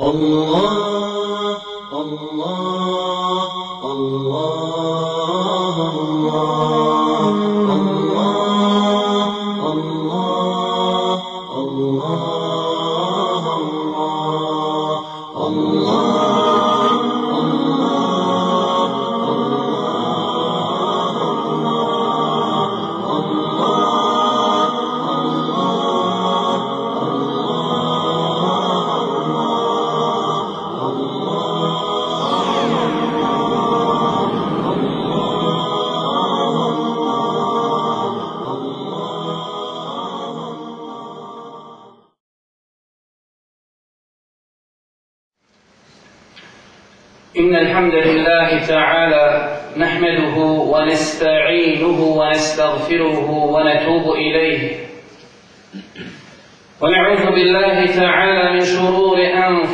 الله الله.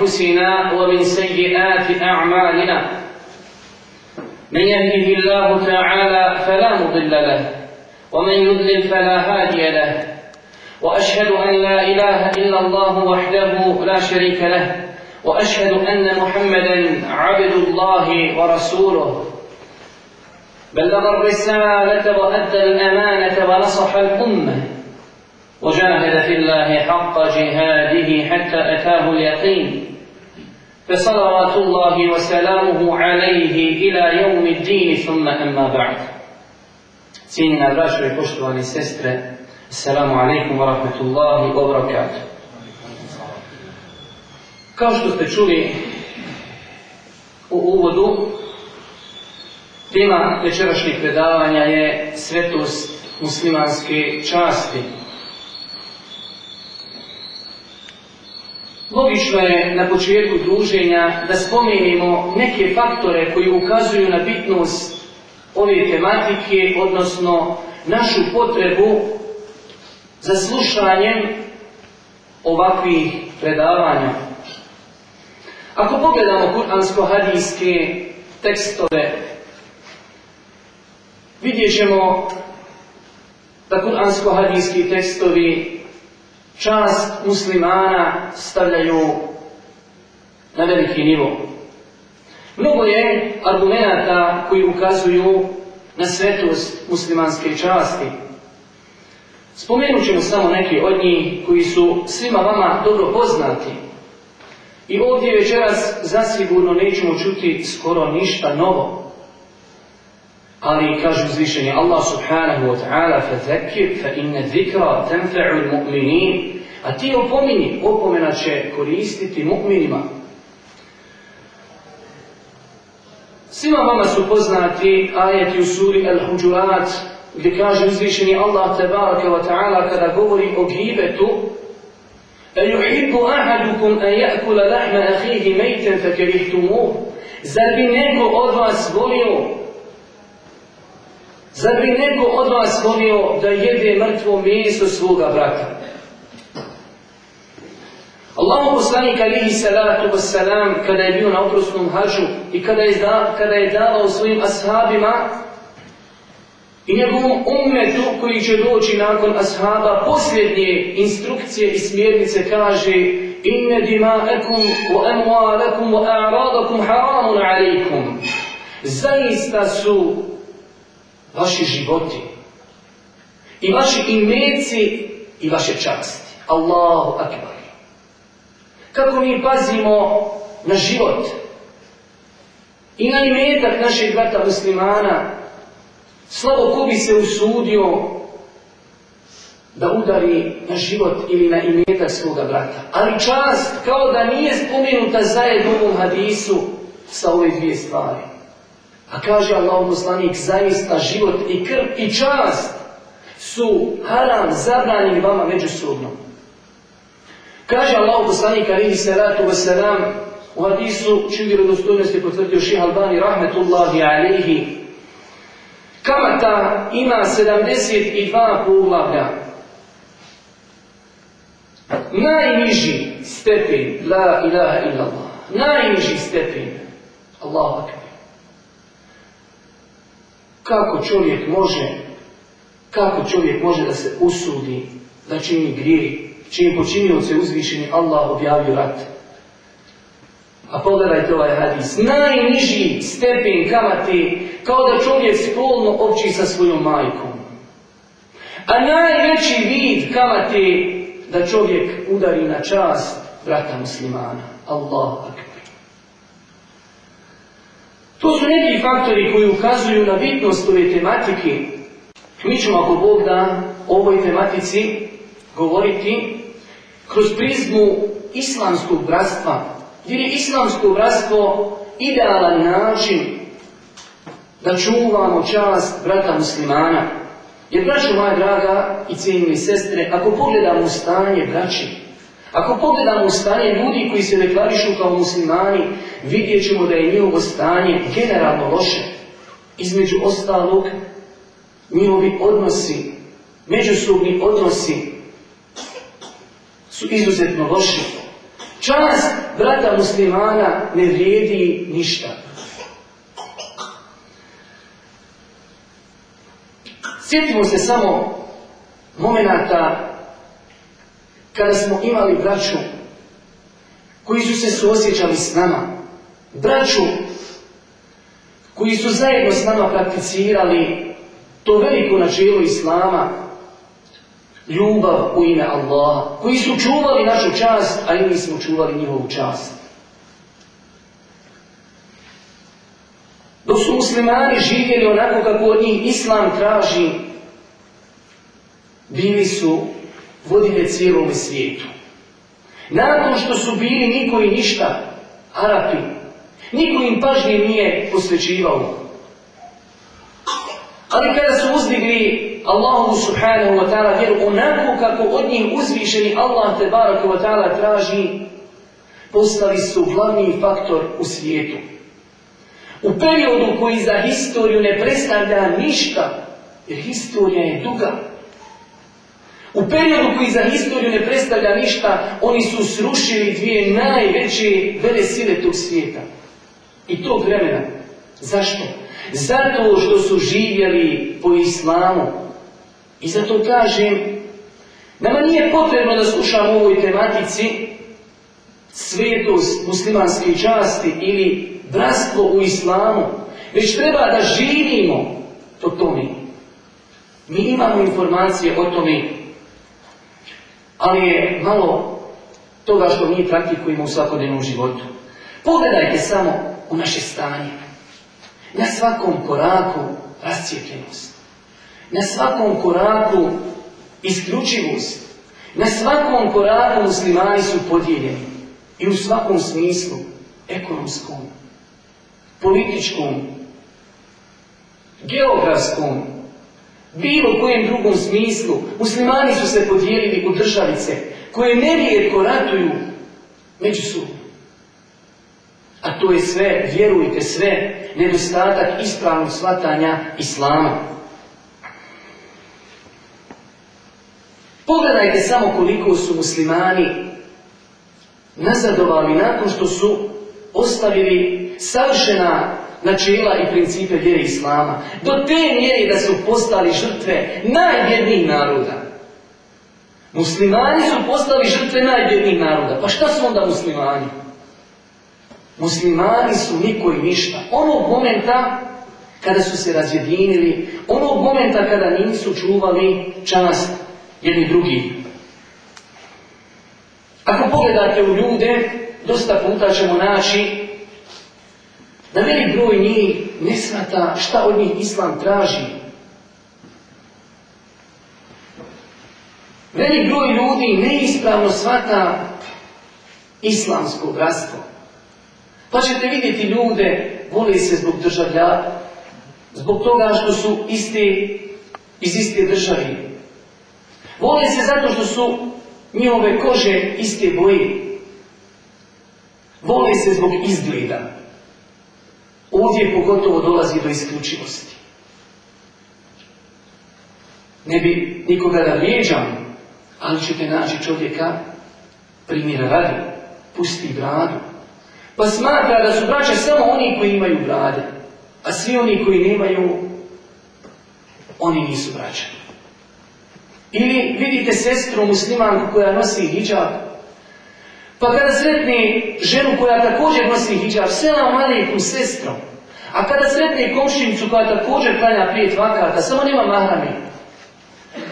أنفسنا ومن سيئات أعمالنا. من يهده الله تعالى فلا مضل له ومن يضلل فلا هادي له. وأشهد أن لا إله إلا الله وحده لا شريك له وأشهد أن محمدا عبد الله ورسوله. بلغ الرسالة وأدى الأمانة ونصح الأمة. وجاهد في الله حق جهاده حتى أتاه اليقين. فصلوات الله وسلامه عليه الى يوم الدين ثم اما بعد سيدنا الراشد poštovani sestre السلام عليكم ورحمه الله وبركاته Kao što ste čuli u uvodu, tema večerašnjeg predavanja je svetost muslimanske časti. Logično je na početku druženja da spomenimo neke faktore koji ukazuju na bitnost ove tematike, odnosno našu potrebu za slušanjem ovakvih predavanja. Ako pogledamo kuransko-hadijske tekstove, vidjet ćemo da kuransko-hadijski tekstovi čast muslimana stavljaju na veliki nivo. Mnogo je argumenata koji ukazuju na svetost muslimanske časti. Spomenut ćemo samo neki od njih koji su svima vama dobro poznati. I ovdje večeras zasigurno nećemo čuti skoro ništa novo. Ali kaže uzvišenje Allah subhanahu wa ta'ala فَذَكِّرْ فَإِنَّ ذِكْرَ تَنْفَعُ الْمُؤْمِنِينَ A ti opomini, opomena će koristiti mu'minima. Svima vama su poznati ajeti u suri Al-Hujurat gdje kaže uzvišeni Allah tabaraka wa ta'ala kada govori o gibetu أيحب أحدكم أن يأكل لحم أخيه ميتا فكرهتموه Zar bi neko od vas volio Zar bi neko od vas volio da jede mrtvo meso svoga brata? Allahu poslanik alihi salatu wassalam kada je bio na oprosnom hađu i kada je, da, kada je davao svojim ashabima i njegovom ummetu koji će doći nakon ashaba posljednje instrukcije i smjernice kaže inne dima'akum wa amwalakum wa a'radakum haramun alaikum zaista su vaši životi i vaši imeci i vaše časti Allahu akbar kako mi pazimo na život i na imetak naših brata muslimana Slabo ko bi se usudio da udari na život ili na imetak svoga brata. Ali čast kao da nije spomenuta zajedno u hadisu sa ove dvije stvari. A kaže Allah poslanik, zaista život i krv i čast su haram zabranjeni vama međusobno. Kaže Allah poslanik, alihi salatu wasalam, u hadisu čiju vjerodostojnosti potvrdio ših Albani, rahmetullahi alihi, Kamata ima 72 poglavlja. Najniži stepen, la ilaha illallah, najniži stepen, Allahu akbar. Kako čovjek može, kako čovjek može da se usudi, da čini grije, čini počinio se uzvišeni Allah objavio rat. A pogledajte ovaj hadis. Najniži stepen kamate kao da čovjek spolno opći sa svojom majkom. A najveći vid kamate da čovjek udari na čast brata muslimana. Allah. To su neki faktori koji ukazuju na bitnost ove tematike. Mi ćemo, ako Bog da, ovoj tematici govoriti kroz prizmu islamskog bratstva. Jer je islamsko bratstvo idealan način da čuvamo čast brata muslimana. Jer, braćo moja draga i cijenjeni sestre, ako pogledamo stanje braći, ako pogledamo stanje ljudi koji se deklarišu kao muslimani, vidjet ćemo da je njihovo stanje generalno loše. Između ostalog, njihovi odnosi, međusobni odnosi su izuzetno loši. Čast brata muslimana ne vrijedi ništa. Sjetimo se samo momenata kada smo imali braću koji su se suosjećali s nama. Braću koji su zajedno s nama prakticirali to veliko načelo Islama, ljubav u ime Allaha, koji su čuvali našu čast, a i mi smo čuvali njihovu čast. Dok su muslimani živjeli onako kako od njih Islam traži, bili su vodilje cijelome svijetu. Nakon što su bili niko i ništa, Arapi, niko im pažnje nije posvećivao. Ali kada su uzdigli Allahu subhanahu wa ta'ala vjeru onako kako od njih uzvišeni Allah te baraka wa ta'ala traži, postali su glavni faktor u svijetu. U periodu koji za historiju ne predstavlja ništa, jer historija je duga. U periodu koji za historiju ne predstavlja ništa, oni su srušili dvije najveće vele sile tog svijeta. I tog vremena. Zašto? Zato što su živjeli po islamu. I zato kažem, nama nije potrebno da slušamo ovoj tematici svetost muslimanske časti ili bratstvo u islamu, već treba da živimo po tome. Mi imamo informacije o tome, ali je malo toga što mi praktikujemo u svakodnevnom životu. Pogledajte samo u naše stanje. Na svakom koraku rascijepljenost. Na svakom koraku isključivost. Na svakom koraku muslimani su podijeljeni. I u svakom smislu, ekonomskom, političkom, geografskom, bilo kojem drugom smislu, muslimani su se podijelili u državice koje nerijetko ratuju međusobno. A to je sve, vjerujte sve, nedostatak ispravnog shvatanja Islama. Pogledajte samo koliko su muslimani nazadovali nakon što su ostavili savršena načela i principe vjere Islama. Do te mjere da su postali žrtve najbjednijih naroda. Muslimani su postali žrtve najbjednijih naroda. Pa šta su onda muslimani? Muslimani su niko i ništa. Onog momenta kada su se razjedinili, onog momenta kada nisu čuvali čast jedni drugi. Ako pogledate u ljude, dosta puta ćemo naći da velik broj njih ne smata šta od njih Islam traži. Velik broj ljudi neispravno svata islamsko bratstvo. Pa ćete vidjeti ljude, vole se zbog državlja, zbog toga što su iste, iz iste države. Vole se zato što su njihove kože iste boje. Vole se zbog izgleda. Ovdje pogotovo dolazi do isključivosti. Ne bi nikoga da vrijeđam, ali ćete naći čovjeka primjera radi, pusti bradu, pa smatra da su braće samo oni koji imaju brade, a svi oni koji nemaju, oni nisu braća. Ili vidite sestru muslimanku koja nosi hijab, Pa kada sretne ženu koja također nosi hijab, selam alaikum sestro. A kada sretne komšinicu koja također klanja pet vakata, samo nema mahrami.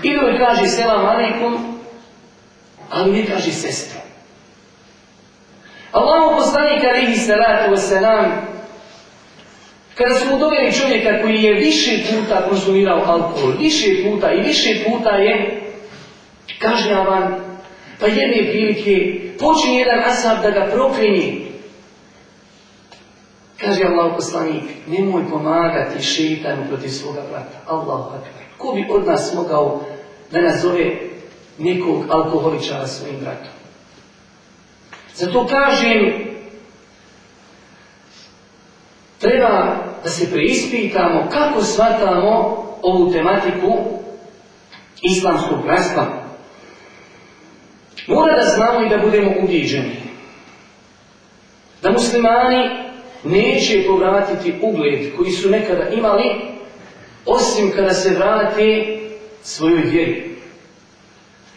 I joj kaže selam alaikum, ali ne kaže sestro. Allahu poslanik alihi salatu wasalam, kada su mu čovjeka koji je više puta konzumirao alkohol, više puta i više puta je kažnjavan, pa jedne prilike počinje jedan asab da ga proklinje. Kaže Allah poslanik, nemoj pomagati šeitanu protiv svoga brata. Allahu akbar. Ko bi od nas mogao da nazove nekog alkoholičara svojim bratom? Zato kažem, treba da se preispitamo kako shvatamo ovu tematiku islamskog bratstva. Mora da znamo i da budemo ubiđeni. Da muslimani neće povratiti ugled koji su nekada imali, osim kada se vrate svojoj vjeri.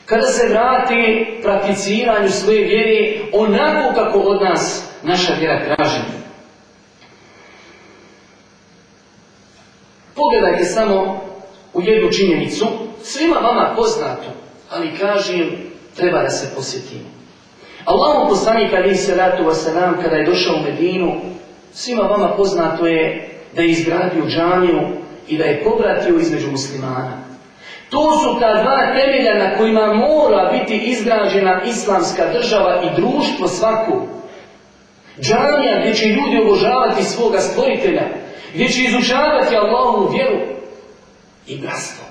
Kada se vrate prakticiranju svoje vjere onako kako od nas naša vjera traži. Pogledajte samo u jednu činjenicu, svima vama poznato, ali kažem, treba da se posjetimo. Allahom poslanik ali se wasalam, kada je došao u Medinu, svima vama poznato je da je izgradio džamiju i da je povratio između muslimana. To su ta dva temelja na kojima mora biti izgrađena islamska država i društvo svaku. Džamija gdje će ljudi obožavati svoga stvoritelja, gdje će izučavati Allahovu vjeru i bratstvo.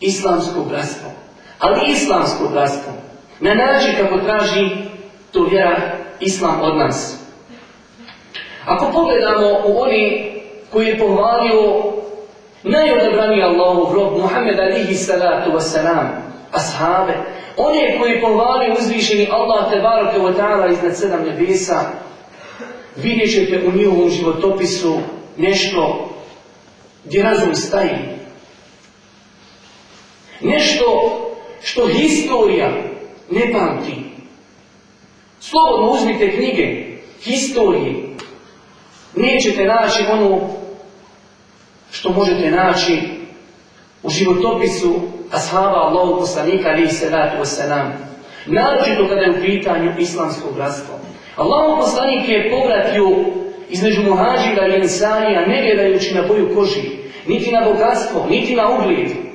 Islamsko bratstvo. Ali islamsko bratstvo. Na način kako traži to vjera Islam od nas. Ako pogledamo u oni koji je pohvalio najodabraniji Allahov rob Muhammed alihi salatu wasalam, ashabe, one koji je pohvalio uzvišeni Allah te barake wa ta'ala iznad sedam nebesa, vidjet ćete u njihovom životopisu nešto gdje razum staji. Nešto što historija ne pamti. Slobodno uzmite knjige, historije. Nećete naći ono što možete naći u životopisu ashaba Allahu poslanika alaihi salatu wasalam. Naročito kada je u pitanju islamsko bratstvo. Allahu poslanik je povratio između muhađira i ensarija ne gledajući na boju koži, niti na bogatstvo, niti na ugled.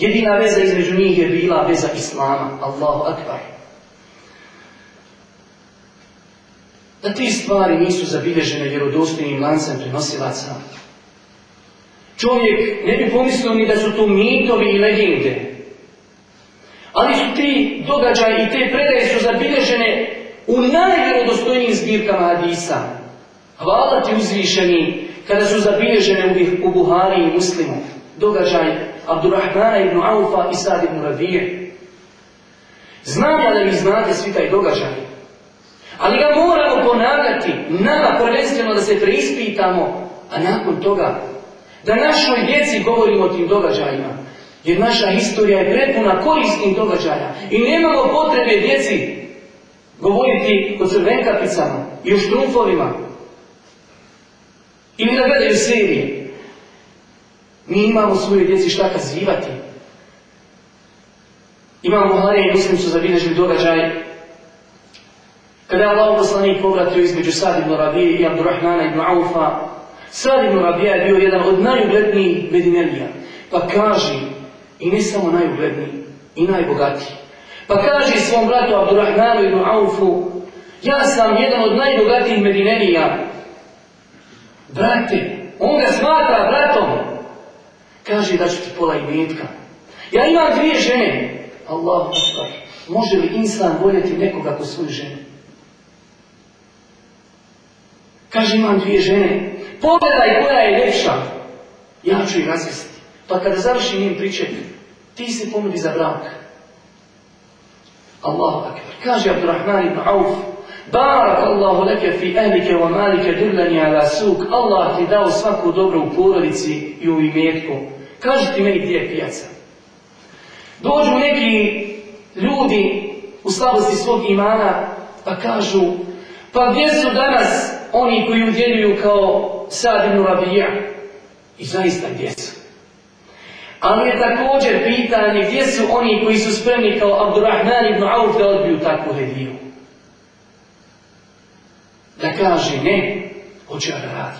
Jedina veza između njih je bila veza Islama. Allahu akbar. Da ti stvari nisu zabilježene vjerodostojnim lancem prenosilaca. Čovjek ne bi pomislio ni da su to mitovi i legende. Ali su ti događaji i te predaje su zabilježene u najvjerodostojnijim zbirkama hadisa. Hvala ti uzvišeni kada su zabilježene u Buhari i Muslimu. Događaj Abdurrahmana ibn Aufa i Sad ibn Rabije. Znam ja da vi znate svi taj događaj. Ali ga moramo ponavljati, nama prvenstveno da se preispitamo, a nakon toga da našoj djeci govorimo o tim događajima. Jer naša historija je prepuna korisnih događaja i nemamo potrebe djeci govoriti o crvenkapicama i o štrumfovima ili da gledaju serije. Mi imamo svoje djeci šta kazivati. Imamo Buhari i Muslim su zabilježili događaj kada je Allah poslanik povratio između Sad ibn Rabije i Abdurrahmana ibn Aufa. Sad ibn Rabija je bio jedan od najuglednijih Medinelija. Pa kaže, i ne samo najugledniji, i najbogatiji. Pa kaže svom bratu Abdurrahmanu ibn Aufu, ja sam jedan od najbogatijih Medinelija. Brate, on ga smatra bratom. Kaže da ću ti pola imetka. Ja imam dvije žene. Allah akbar. Može li insan voljeti nekoga ko svoju ženu? Kaže imam dvije žene. Pogledaj koja je ljepša. Ja ću ih razvesti. Pa kada završi njim priče, ti se ponudi za brak. Allahu akbar. Kaže Abdurrahman ibn Auf, Barak Allahu leke fi ehlike wa malike dullani ala suk. Allah ti dao svaku dobro u porodici i u imetku. Kaži ti meni gdje je pijaca. Dođu neki ljudi u slabosti svog imana pa kažu pa gdje su danas oni koji udjeljuju kao Sad ibn Rabija? I zaista gdje su? Ali je također pitanje gdje su oni koji su spremni kao Abdurrahman ibn Auf da odbiju takvu hediju. Da kaže ne, hoće da radi.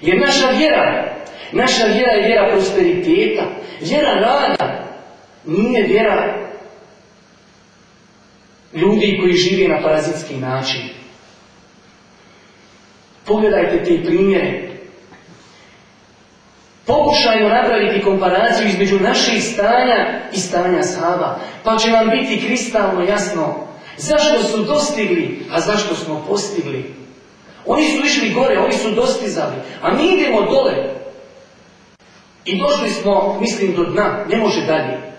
Jer naša vjera, naša vjera je vjera prosperiteta, vjera rada, nije vjera ljudi koji žive na parazitski način. Pogledajte te primjere. Pokušajmo napraviti komparaciju između naših stanja i stanja sahaba, pa će vam biti kristalno jasno zašto su dostigli, a zašto smo postigli. Oni su išli gore, oni su dostizali, a mi idemo dole. I došli smo, mislim, do dna, ne može dalje.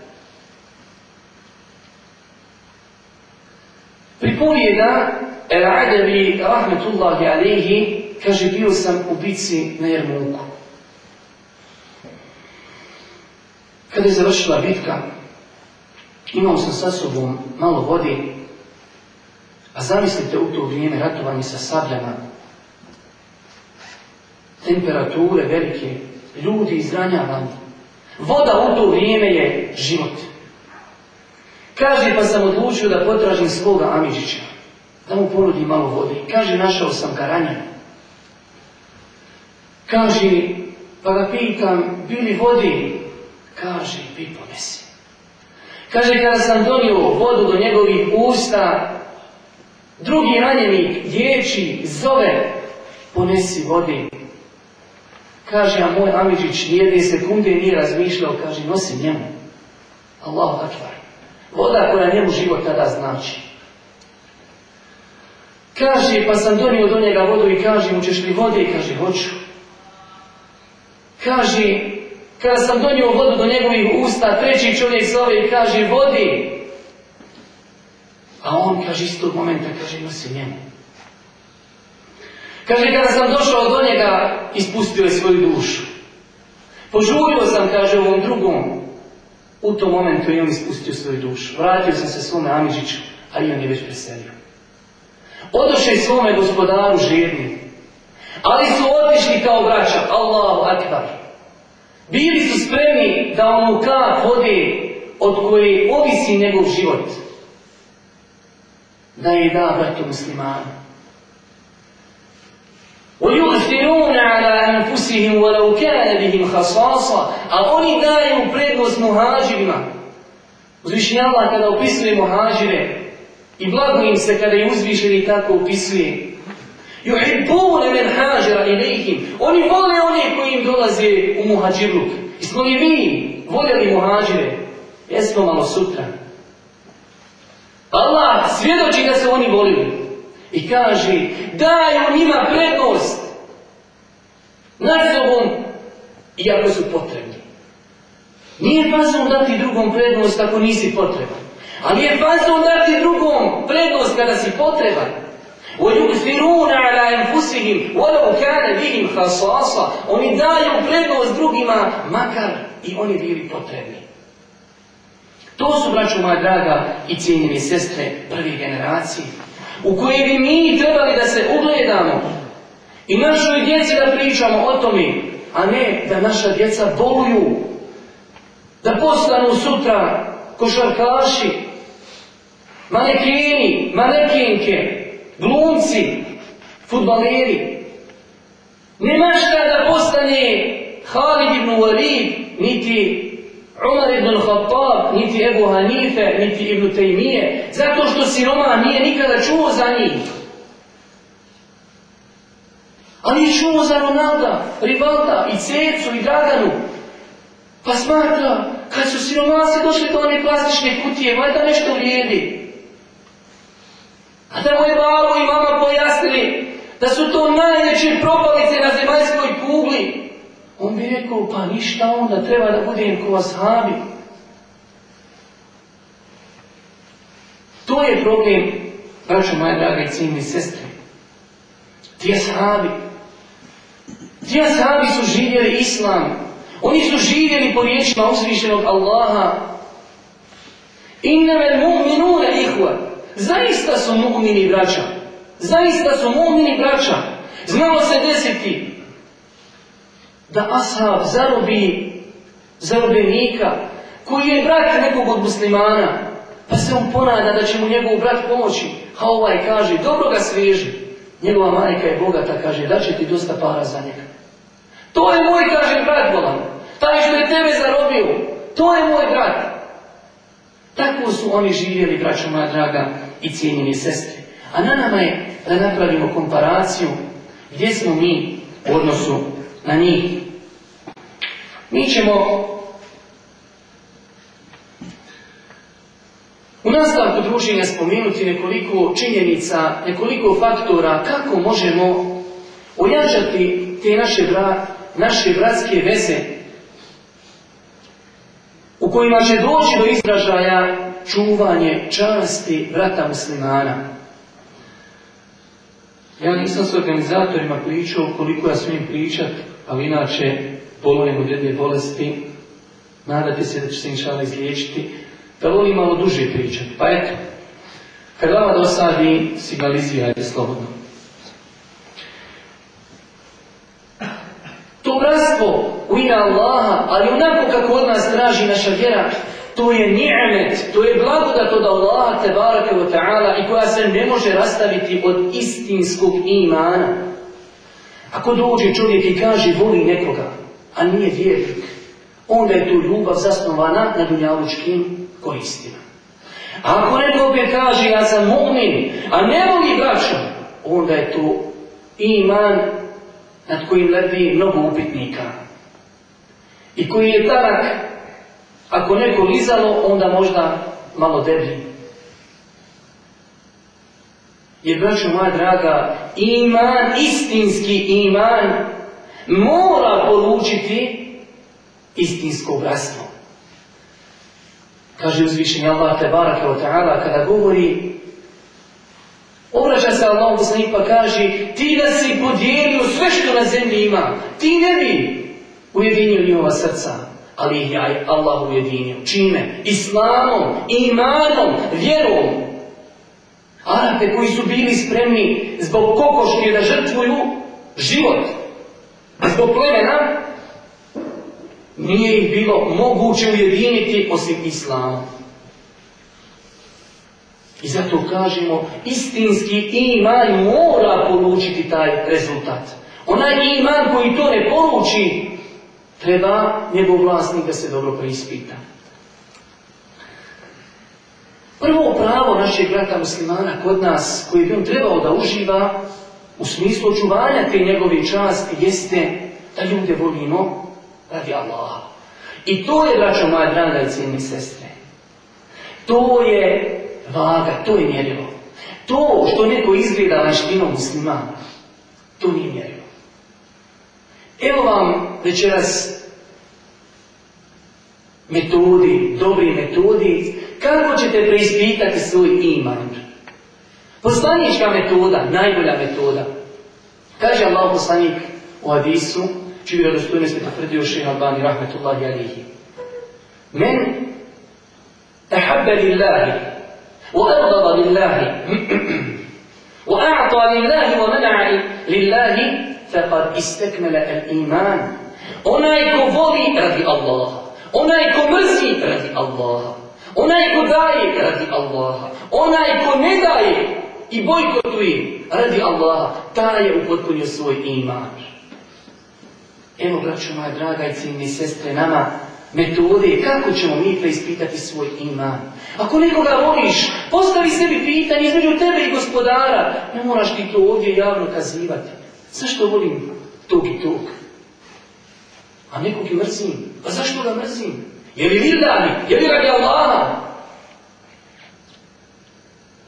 Pripovijeda El-Adevi, rahmetullahi alihi, kaže, bio sam u bici na Jermuku. Kada je završila bitka, imao sam sa sobom malo vode, a zamislite u to vrijeme ratovanje sa sabljama, temperature velike, ljudi izranjavani. Voda u to vrijeme je život. Kaže, pa sam odlučio da potražim svoga Amidžića, da mu ponudim malo vode. Kaže, našao sam ga ranjen. Kaže, pa ga pitam, bili vodi? Kaže, pi ponesi. Kaže, kada sam donio vodu do njegovih usta, drugi ranjenik dječi zove, ponesi vodi. Kaže, a moj Amidžić nijedne sekunde nije razmišljao, kaže, nosi njemu. Allahu akbar. Voda koja njemu život tada znači. Kaže, pa sam donio do njega vodu i kaže mu, ćeš li vode? Kaže, hoću. Kaže, kada sam donio vodu do njegovih usta, treći čovjek zove i kaže, vodi. A on, kaže, istog momenta, kaže, nosi njemu. Kaže, kada sam došao do njega, ispustio je svoju dušu. Požurio sam, kaže, ovom drugom. U tom momentu i on ispustio svoju dušu. Vratio sam se svome Amidžiću, a i on je već preselio. Odoše svome gospodaru žedni. Ali su otišli kao braća, Allahu akbar. Bili su spremni da onu kap vode od koje ovisi njegov život Da je da bratu muslimanu. ويؤثرون على أنفسهم ولو كان بهم خصاصة a oni daju prednost muhađirima. Uzvišenje Allah kada opisuje muhađire i blago im se kada je uzvišeni tako opisuje. Juhibbune men hađera ilihim. Oni vole one koji im dolaze u muhađirluk. Jesmo li mi voljeli muhađire? Jesmo malo sutra. Allah svjedoči da se oni volili. I kaže, daju njima prednost nad sobom, iako su potrebni. Nije fazom dati drugom prednost ako nisi potreban. Ali je fazom dati drugom prednost kada si potreban. وَيُؤْثِرُونَ عَلَى أَنفُسِهِمْ وَلَوْ كَانَ بِهِمْ خَصَاصًا Oni daju prednost drugima, makar i oni bili potrebni. To su, braćo moja draga i cijenjene sestre prve generacije u koje bi mi trebali da se ugledamo i našoj djeci da pričamo o tome, a ne da naša djeca boluju, da postanu sutra košarkaši, manekini, manekinke, glumci, futbaleri. Nema šta da postane Halid ibn Walid, niti Umar ibn Khattab, niti Ebu Hanife, niti Ibn Tejmije, zato što siroma nije nikada čuo za njih. Ali čuo za Ronalda, Rivalda i Cecu i Draganu. Pa smatra, kad su siromasi došli do one plastične kutije, valjda nešto vrijedi. A da moje babo i mama pojasnili da su to najveće propalice na zemaljskoj kugli, on bi rekao, pa ništa onda, treba da budem ko ashabi. To je problem, braćo moja draga i sestre. Ti ashabi. Ti ashabi su živjeli islam. Oni su živjeli po riječima uzvišenog Allaha. Innamel mu'minune ihva. Zaista su mu'mini braća. Zaista su mu'mini braća. Znalo se desiti da ashab zarobi zarobenika koji je brat nekog od muslimana, pa se on ponada da će mu njegov brat pomoći, a ovaj kaže, dobro ga sveži. Njegova majka je bogata, kaže, da će ti dosta para za njega. To je moj, kaže, brat bolan. Taj što je tebe zarobio, to je moj brat. Tako su oni živjeli, braćo moja draga i cijenjeni sestri. A na nama je da napravimo komparaciju gdje smo mi u odnosu na njih. Mi ćemo u nastavku druženja spomenuti nekoliko činjenica, nekoliko faktora kako možemo ojačati te naše, bra, naše bratske veze u kojima će doći do izražaja čuvanje časti brata muslimana. Ja nisam s organizatorima pričao koliko ja smijem pričat, ali inače bolujem od jedne bolesti, nadate se da će se inšala izliječiti, da volim malo duže pričati. Pa eto, kad vama dosadi, signalizirajte slobodno. To bratstvo u ime Allaha, ali onako kako od nas traži naša vjera, to je ni'met, to je blagodat od Allaha te barake ta'ala i koja se ne može rastaviti od istinskog imana. Ako dođe čovjek i kaže voli nekoga, a nije vjernik, onda je tu ljubav zasnovana na dunjalučkim koristima. A ako neko opet kaže ja sam mu'min, a ne voli braću, onda je tu iman nad kojim ledi mnogo upitnika. I koji je tarak, ako neko lizalo, onda možda malo deblji. Jer, braću moja draga, iman, istinski iman, mora polučiti istinsko bratstvo. Kaže uzvišenje Allah te barake o ta'ala kada govori Obraća se Allah poslanik pa kaže ti da si podijelio sve što na zemlji ima, ti ne bi ujedinio njihova srca, ali ih je Allah ujedinio. Čime? Islamom, imanom, vjerom. Arape koji su bili spremni zbog kokoške da žrtvuju život, zbog plemena, nije ih bilo moguće ujediniti osim Islamom. I zato kažemo, istinski iman mora polučiti taj rezultat. Onaj iman koji to ne poluči, treba njegov vlasnik da se dobro preispita. Prvo pravo našeg brata muslimana kod nas, koji bi on trebao da uživa u smislu očuvanja te njegove časti, jeste da ljude volimo radi Allaha. I to je, braćo moja draga i cijeni sestre, to je vaga, to je mjerilo. To što neko izgleda vanštinom muslimana, to nije mjerilo. Evo vam večeras metodi, dobri metodi, kako ćete preispitati svoj iman. Poslanička metoda, najbolja metoda. Kaže Allah poslanik u hadisu, čiju je potvrdio šeha Albani rahmetullahi alihi. Men tahabba lillahi وأبغض لله وأعطى لله ومنع لله فقد استكمل الإيمان onaj ko voli radi Allaha, onaj ko mrzi radi Allaha, onaj ko daje radi Allaha, onaj ko ne daje i bojkotuje radi Allaha, taj je upotpunio svoj iman. Evo, braćo moja draga i ciljni sestre, nama metode kako ćemo mi preispitati svoj iman. Ako nekoga voliš, postavi sebi pitanje između tebe i gospodara. Ne moraš ti to ovdje javno kazivati. Zašto volim tog i tog? A nekog i mrzim. Pa zašto ga mrzim? Je li vildani? Je li radi Allaha?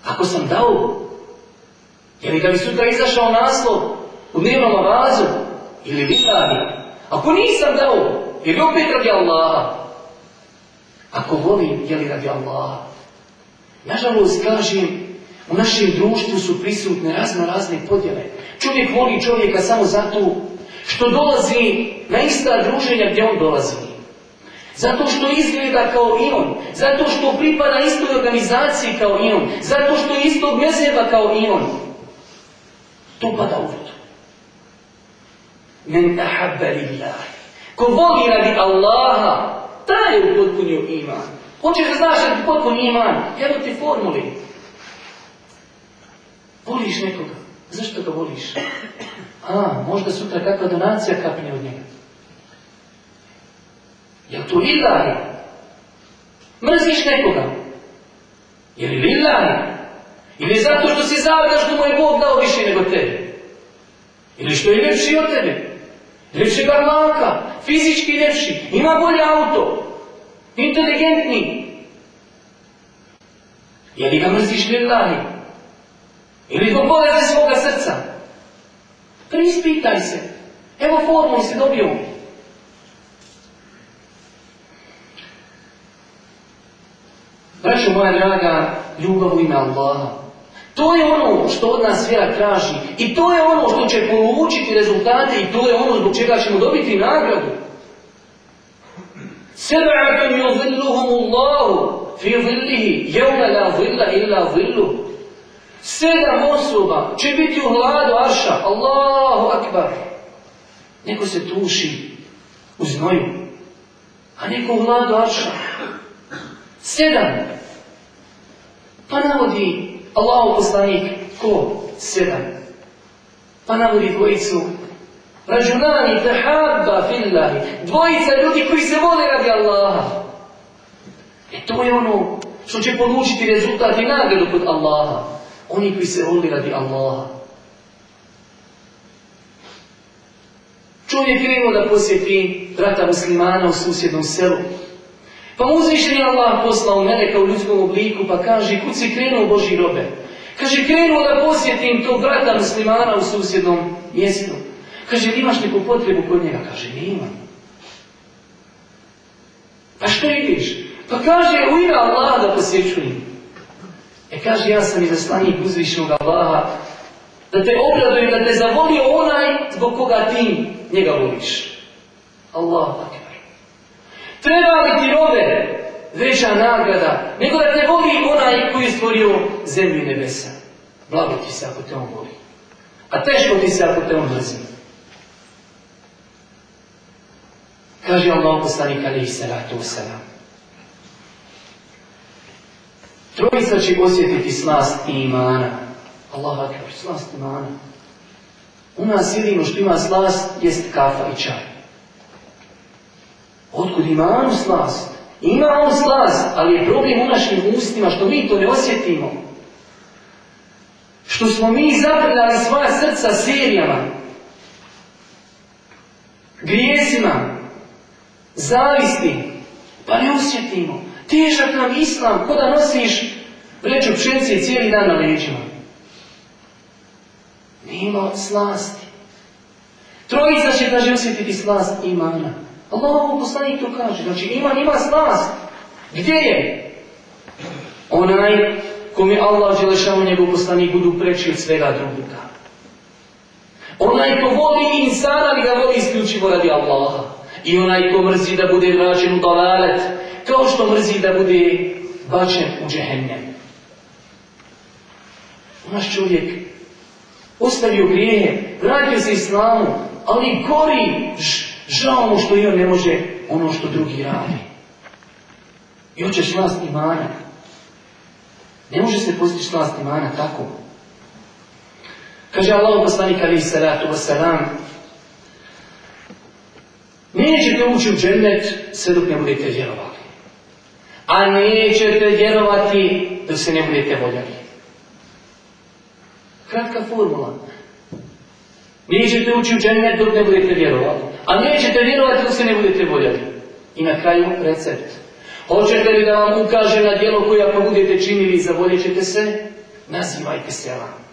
Ako sam dao, je li da bi sutra izašao naslov u dnevnom avazu? Ili vildani? Ako nisam dao, je li opet radi Allaha? Ako volim, je li radi Allaha? Nažalost, kažem, u našem društvu su prisutne razno razne podjele. Čovjek voli čovjeka samo zato što dolazi na ista druženja gdje on dolazi. Zato što izgleda kao i on. Zato što pripada istoj organizaciji kao i on. Zato što je istog mezeba kao i on. To pada u vodu. Men ahabba lillahi. Ko voli radi Allaha, taj je upotpunio iman. Hoćeš da znaš da ti potpun iman? Evo ti formuli. Voliš nekoga. Zašto ga voliš? A, možda sutra kakva donacija kapne od njega. Jel to lillahi? Mrziš nekoga? Je li lillahi? Ili zato što si zavljaš da mu je Bog dao više nego tebe? Ili što je ljepši od tebe? Ljepšeg armaka, fizički ljepši, ima bolje auto, inteligentni. Je li ga mrziš lillahi? Ili zbog boleze svoga srca? Prispitaj se. Evo formulu se dobio. Braćo moja draga, ljubav u ime Allaha. To je ono što od nas vjera traži. I to je ono što će polučiti rezultate i to je ono zbog čega ćemo dobiti nagradu. Seba'atun yuzilluhum Allahu fi zillihi jevme la zilla illa zilluh. Sedam osoba će biti u hladu Arša. Allahu akbar. Neko se tuši u znoju, a neko u hladu Arša. Sedam. Pa navodi Allahu poslanik ko? Sedam. Pa navodi dvojicu Rađunani tehabba fillahi. Dvojica ljudi koji se vole radi Allaha. E to je ono što će polučiti rezultat i nagradu kod Allaha. Oni koji se voli radi Allaha. Čovjek krenuo da posjeti brata muslimana u susjednom selu. Pa mu uzvišeni Allah poslao meleka u ljudskom obliku pa kaže kud si krenuo Boži robe? Kaže krenuo da posjetim tog brata muslimana u susjednom mjestu. Kaže imaš neku potrebu kod njega? Kaže nemam. Pa što ideš? Pa kaže u ime Allaha da posjećujem. E kaže ja sam izaslanik uzvišenog Allaha da te obradujem, da te zavolio onaj zbog koga ti njega voliš. Allah. Treba li ti robe veća nagrada, nego da te voli onaj koji je stvorio zemlju i nebesa. Blago ti se ako te on voli. A teško ti se ako te on mrzi. Kaže Allah poslanik alaihi salatu wasalam. Trojica će osjetiti slast imana. Allah akbar, slast imana. U nas jedino što ima slast jest kafa i čaj. Otkud ima on slast? Ima on slast, ali je problem u našim ustima što mi to ne osjetimo. Što smo mi zaprljali svoja srca serijama, grijesima, zavisti, pa ne osjetimo. Težak nam islam, ko da nosiš vreću pšenice cijeli dan na leđima. Nema slasti. Trojica će, kaže, osjetiti slast imana. Allah poslanik to kaže. Znači, iman ima slast. Gdje je? Onaj kom je Allah želešao njegov poslanik budu preći od svega drugoga. Onaj ko voli insana, ali ga voli isključivo radi Allaha. I onaj ko mrzi da bude vraćen u dalalet, kao što mrzi da bude bačen u džehennem. Naš čovjek ostavio grijehe, vratio se islamu, ali gori, žao mu što i on ne može ono što drugi radi. I hoćeš slast imana. Ne može se postići slast imana tako. Kaže Allah poslanik alaihi salatu wasalam, nećete ući u džennet sve dok ne budete vjerovali. A nećete vjerovati dok se ne budete voljeli. Kratka formula. Nećete ući u džennet dok ne budete vjerovali. A nećete vjerovati dok se ne budete voljeli. I na kraju recept. Hoćete li da vam ukaže na djelo koje ako budete činili i zavoljet ćete se? Nazivajte selam.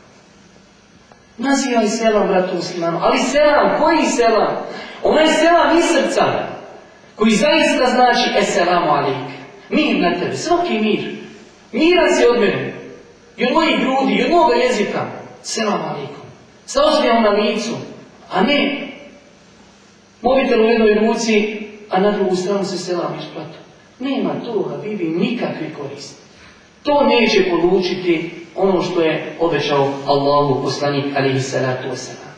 Nazivaj selam, bratu muslimanu. Ali selam, koji selam? Onaj selam iz srca, koji zaista znači eselamu alik. Mir na tebe, svaki mir. Miran si od mene. I od mojih grudi, i od moga jezika. Selam alikum. Sa osmijem na licu. A ne, mobitel u jednoj ruci, a na drugu stranu se selamiš bratu. Nema toga, vidi, nikakve koristi. To neće polučiti ono što je obećao Allahu poslanik alihi salatu wasalam.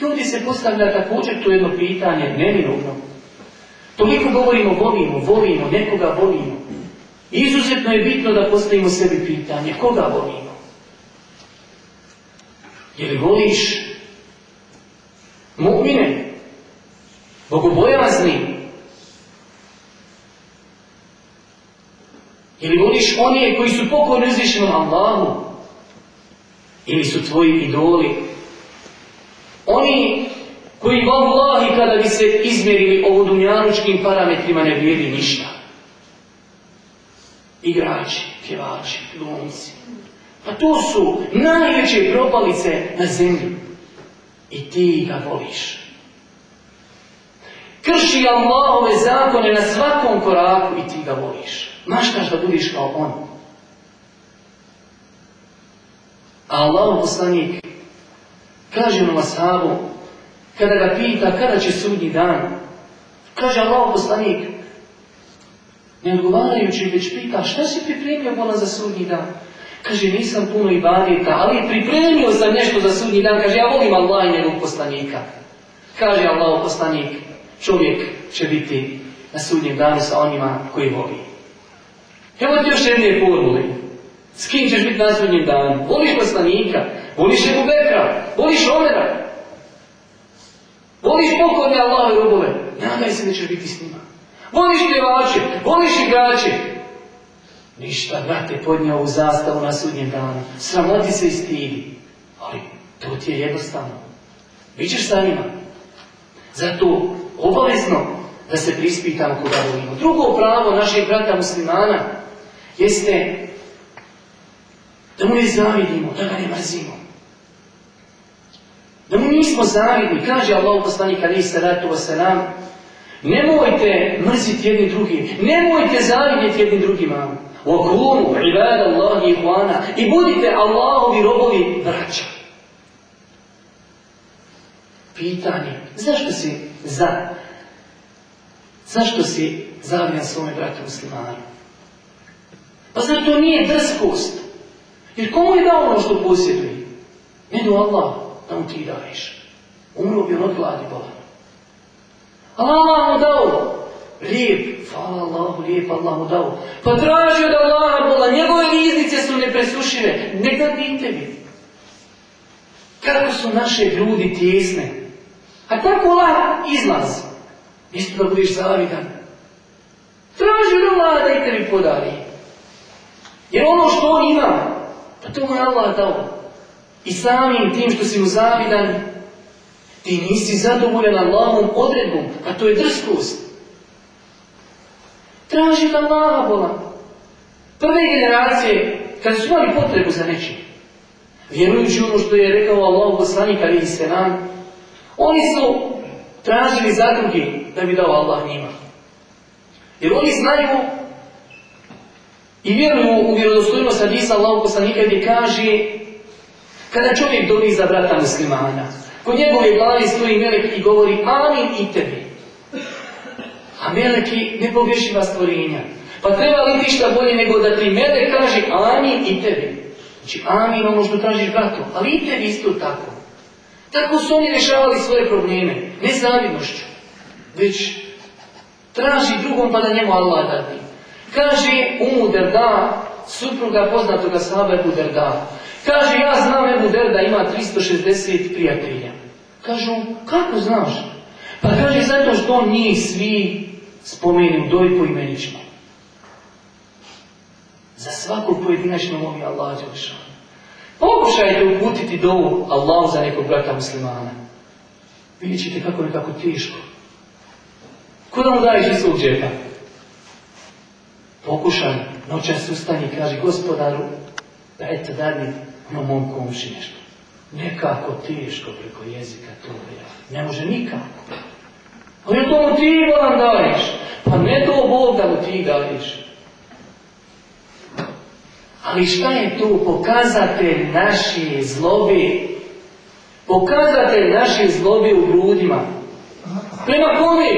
I ovdje se postavlja također to jedno pitanje, neminovno. Toliko govorimo, volimo, volimo, nekoga volimo. Izuzetno je bitno da postavimo sebi pitanje, koga volimo? Je li voliš mu'mine, bogobojazni, Ili voliš one koji su pokorni uzvišenom Allahu? Ili su tvoji idoli? Oni koji vallahi kada bi se izmjerili ovo dunjanučkim parametrima ne vrijedi ništa. Igrači, pjevači, glumci. Pa to su najveće propalice na zemlji. I ti ga voliš. Krši Allahove zakone na svakom koraku i ti ga voliš. Maštaš da budiš kao on. A Allah poslanik kaže mu ashabu, kada ga pita kada će sudnji dan, kaže Allah poslanik, ne odgovarajući već pita šta si pripremio bola za sudnji dan? Kaže nisam puno i barita, ali pripremio sam nešto za sudnji dan. Kaže ja volim Allah i njegov poslanika. Kaže Allah poslanik, čovjek će biti na sudnjem danu sa onima koji voli. Evo ti još jedne formule. S kim ćeš biti na sudnjem danu? Voliš poslanika, voliš Ebu Bekra, voliš Omera, voliš pokorne Allahove robove, nadaj se da ćeš biti s njima. Voliš pjevače, voliš igrače. Ništa, brate, podnio ovu zastavu na sudnjem danu. Sramoti se i stidi. Ali to ti je jednostavno. Bićeš sa njima. Zato obavezno da se prispitamo koga volimo. Drugo pravo našeg brata muslimana jeste da mu ne zavidimo, da ga ne mrzimo. Da mu nismo zavidni, kaže Allah poslanik alaihi salatu wasalam, nemojte mrziti jedni drugim, nemojte zavidjeti jedni drugima. وَكُونُوا عِبَادَ اللَّهِ إِخْوَانَا I budite Allahovi robovi braća. Pitanje, zašto si za? Zašto si zavijan svome bratu muslimanu? Pa zar to nije drskost? Jer komu je dao ono što posjeduje? Ne do Allah da mu ti daješ. Umro bi on od gladi bola. Allah mu dao. Lijep, hvala Allahu, lijep Allah mu dao. Pa traži od Allaha njegove riznice su nepresušive. Ne da tebi. Kako su naše grudi tjesne. A tako Allah izlaz. Isto da budeš zavidan. Traži od Allaha da i tebi podari. Jer ono što on ima, pa to mu je Allah dao. I samim tim što si mu zavidan, ti nisi zadovoljan Allahom odredbom, a to je drskost. Traži da Allaha bola. Prve generacije, kad su imali potrebu za nečim, vjerujući ono što je rekao Allah poslanik ali i nam, oni su tražili zadruge da bi dao Allah njima. Jer oni znaju i vjeruju u vjerodostojnost hadisa Allahu poslanika gdje kaže kada čovjek dobi za brata muslimana, kod njegove glavi stoji melek i govori amin i tebi. A meleki nepogrešiva stvorenja. Pa treba li ti šta bolje nego da ti melek kaže amin i tebi. Znači amin ono što tražiš bratu, ali i tebi isto tako. Tako su oni rješavali svoje probleme, ne zavidnošću, već traži drugom pa da njemu Allah dati. Kaže Umu Derda, supruga poznatoga sahaba Ebu Derda. Kaže, ja znam Ebu Derda ima 360 prijatelja. Kažu, kako znaš? Pa kaže, zato što on njih svi spomenu doj poimenično. Za svakog pojedinačno moli Allah Đelešan. Pokušajte uputiti dovu Allahu za nekog brata muslimana. Vidjet ćete kako je tako teško. Ko da mu daješ iz svog džepa? Pokušaj, noćas ustani i kaže gospodaru, da eto dani na mom komši nešto. Nekako teško preko jezika to ja. Ne može nikako. Ali to mu ti volam daješ. Pa ne to Bog da mu ti daješ. Ali šta je tu pokazatelj naše zlobe? Pokazatelj naše zlobe u grudima. Prema kome?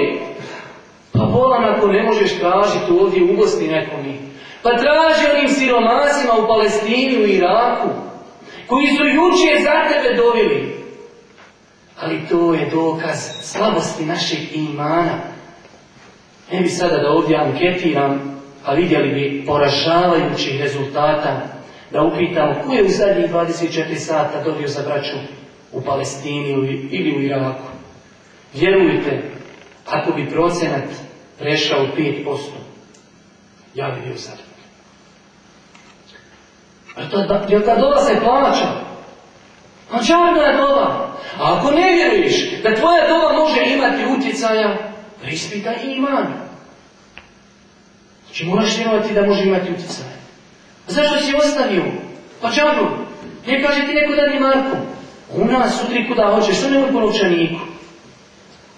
Pa bolam ako ne možeš tražiti ovdje u Bosni nekomi. Pa traži onim siromasima u Palestini, u Iraku, koji su jučer za tebe dovili. Ali to je dokaz slabosti našeg imana. Ne bi sada da ovdje anketiram, a vidjeli bi poražavajućih rezultata, da upitamo ko je u zadnjih 24 sata dobio za braću u Palestini ili u Iraku. Vjerujte, ako bi procenat prešao 5%, ja bi bio zadovoljan. Jer ta doba se plaća. A čarno je doba. A ako ne vjeruješ da tvoja doba može imati utjecaja, preispitaj iman. Znači moraš vjerovati da može imati utjecaja. A zašto si ostavio? Pa čarno. Ne kaže ti neko da ni Marku. U nas sutri kuda hoćeš, što nemoj novčaniku.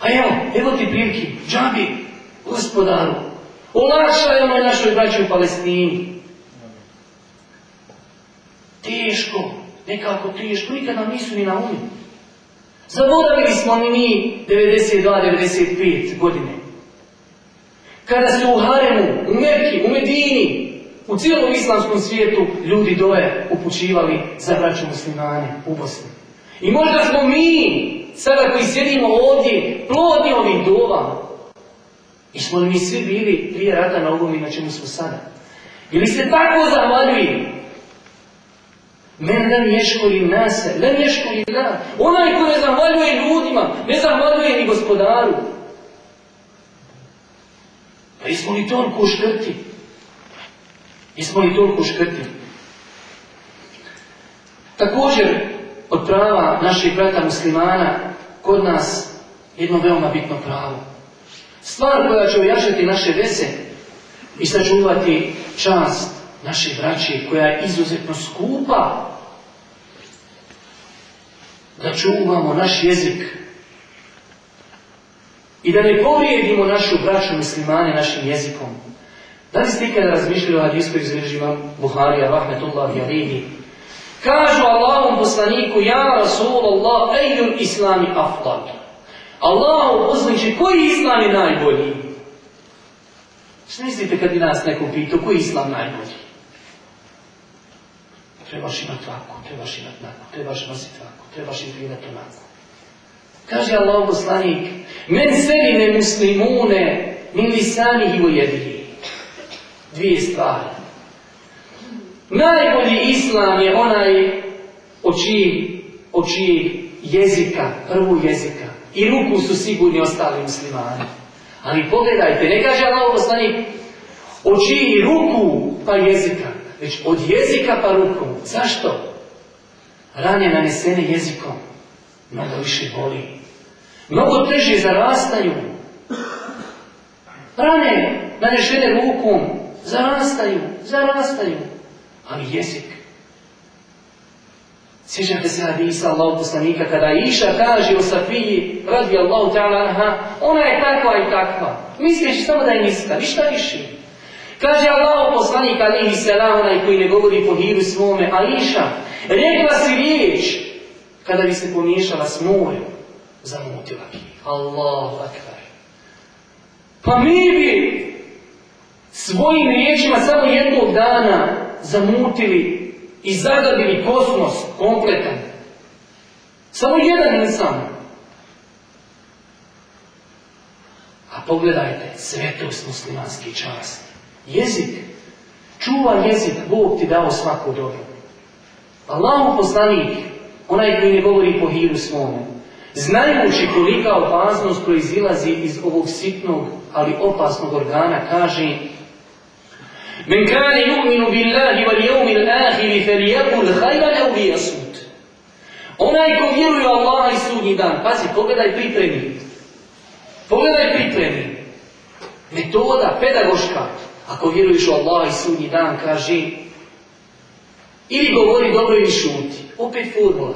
A evo, evo ti prilike, džabi, gospodaru, olakšaj onoj našoj braći u Palestini. Teško, nekako teško, nikad nam nisu ni na umi. Zaboravili smo ni mi 92-95 godine. Kada su u Haremu, u Mekki, u Medini, u cijelom islamskom svijetu ljudi dove upućivali za braću muslimane u Bosni. I možda smo mi, sada koji sjedimo ovdje, plodni ovih dova. I smo li mi svi bili prije rata na ovom i na čemu smo sada? Ili se tako zahvaljuje Men lem ješkoli nase, lem ješkoli da. Onaj ko ne zahvaljuje ljudima, ne zahvaljuje ni gospodaru. Pa jesmo li toliko škrti? Jesmo li toliko škrti? Također, od prava naših brata muslimana, kod nas jedno veoma bitno pravo. Stvar koja će ojačati naše vese i sačuvati čast naše braće koja je izuzetno skupa da čuvamo naš jezik i da ne povrijedimo našu braću muslimane našim jezikom. Da li ste ikada razmišljali o hadijskoj izrežima Buharija, Rahmetullahi Alihi? Kažu Allahom poslaniku, ja Rasulallah, ejul islami afdal. Allahu poslaniče, koji islam je najbolji? Što mislite kad bi nas neko pitao, koji islam najbolji? Trebaš imati ovako, trebaš imati nako, trebaš nositi ovako, trebaš izgledati onako. Kaže Allah poslanik, men sebi ne muslimune, min lisani i ujedini. Dvije stvari. Najbolji islam je onaj oči, oči jezika, prvu jezika. I ruku su sigurni ostali muslimani. Ali pogledajte, ne kaže Allah poslanik, oči i ruku pa jezika već od jezika pa rukom. Zašto? Rane nanesene jezikom mnogo više boli. Mnogo teže zarastaju. Rane nanešene rukom zarastaju, zarastaju. Ali jezik. Sjećate se hadisa Allah poslanika kada Iša kaže o Safiji radi Allahu ta'ala ona je takva i takva. Misliš samo da je niska, ništa više. Kaže Allah poslanik alihi selam, onaj koji ne govori po hiru svome, Aisha, rekla si riječ, kada bi se pomiješala s morem, zamutila bi. Allahu akbar. Pa mi bi svojim riječima samo jednog dana zamutili i zagadili kosmos kompletan. Samo jedan insan. A pogledajte, svetost muslimanski čast. Jezik. Čuva jezik, Bog ti dao svako dobro. Allahu poslanik, onaj koji ne govori po hiru svome, znajući kolika opasnost proizilazi iz ovog sitnog, ali opasnog organa, kaže Men kane yu'minu billahi wal yawmil falyakul khayran aw liyasmut. Onaj ko vjeruje u Allaha i sudnji dan, pazi, pogledaj pripremi. Pogledaj pripremi. Metoda pedagoška, ako vjeruješ u Allah i sudnji dan, kaže ili govori dobro ili šuti. Opet formula.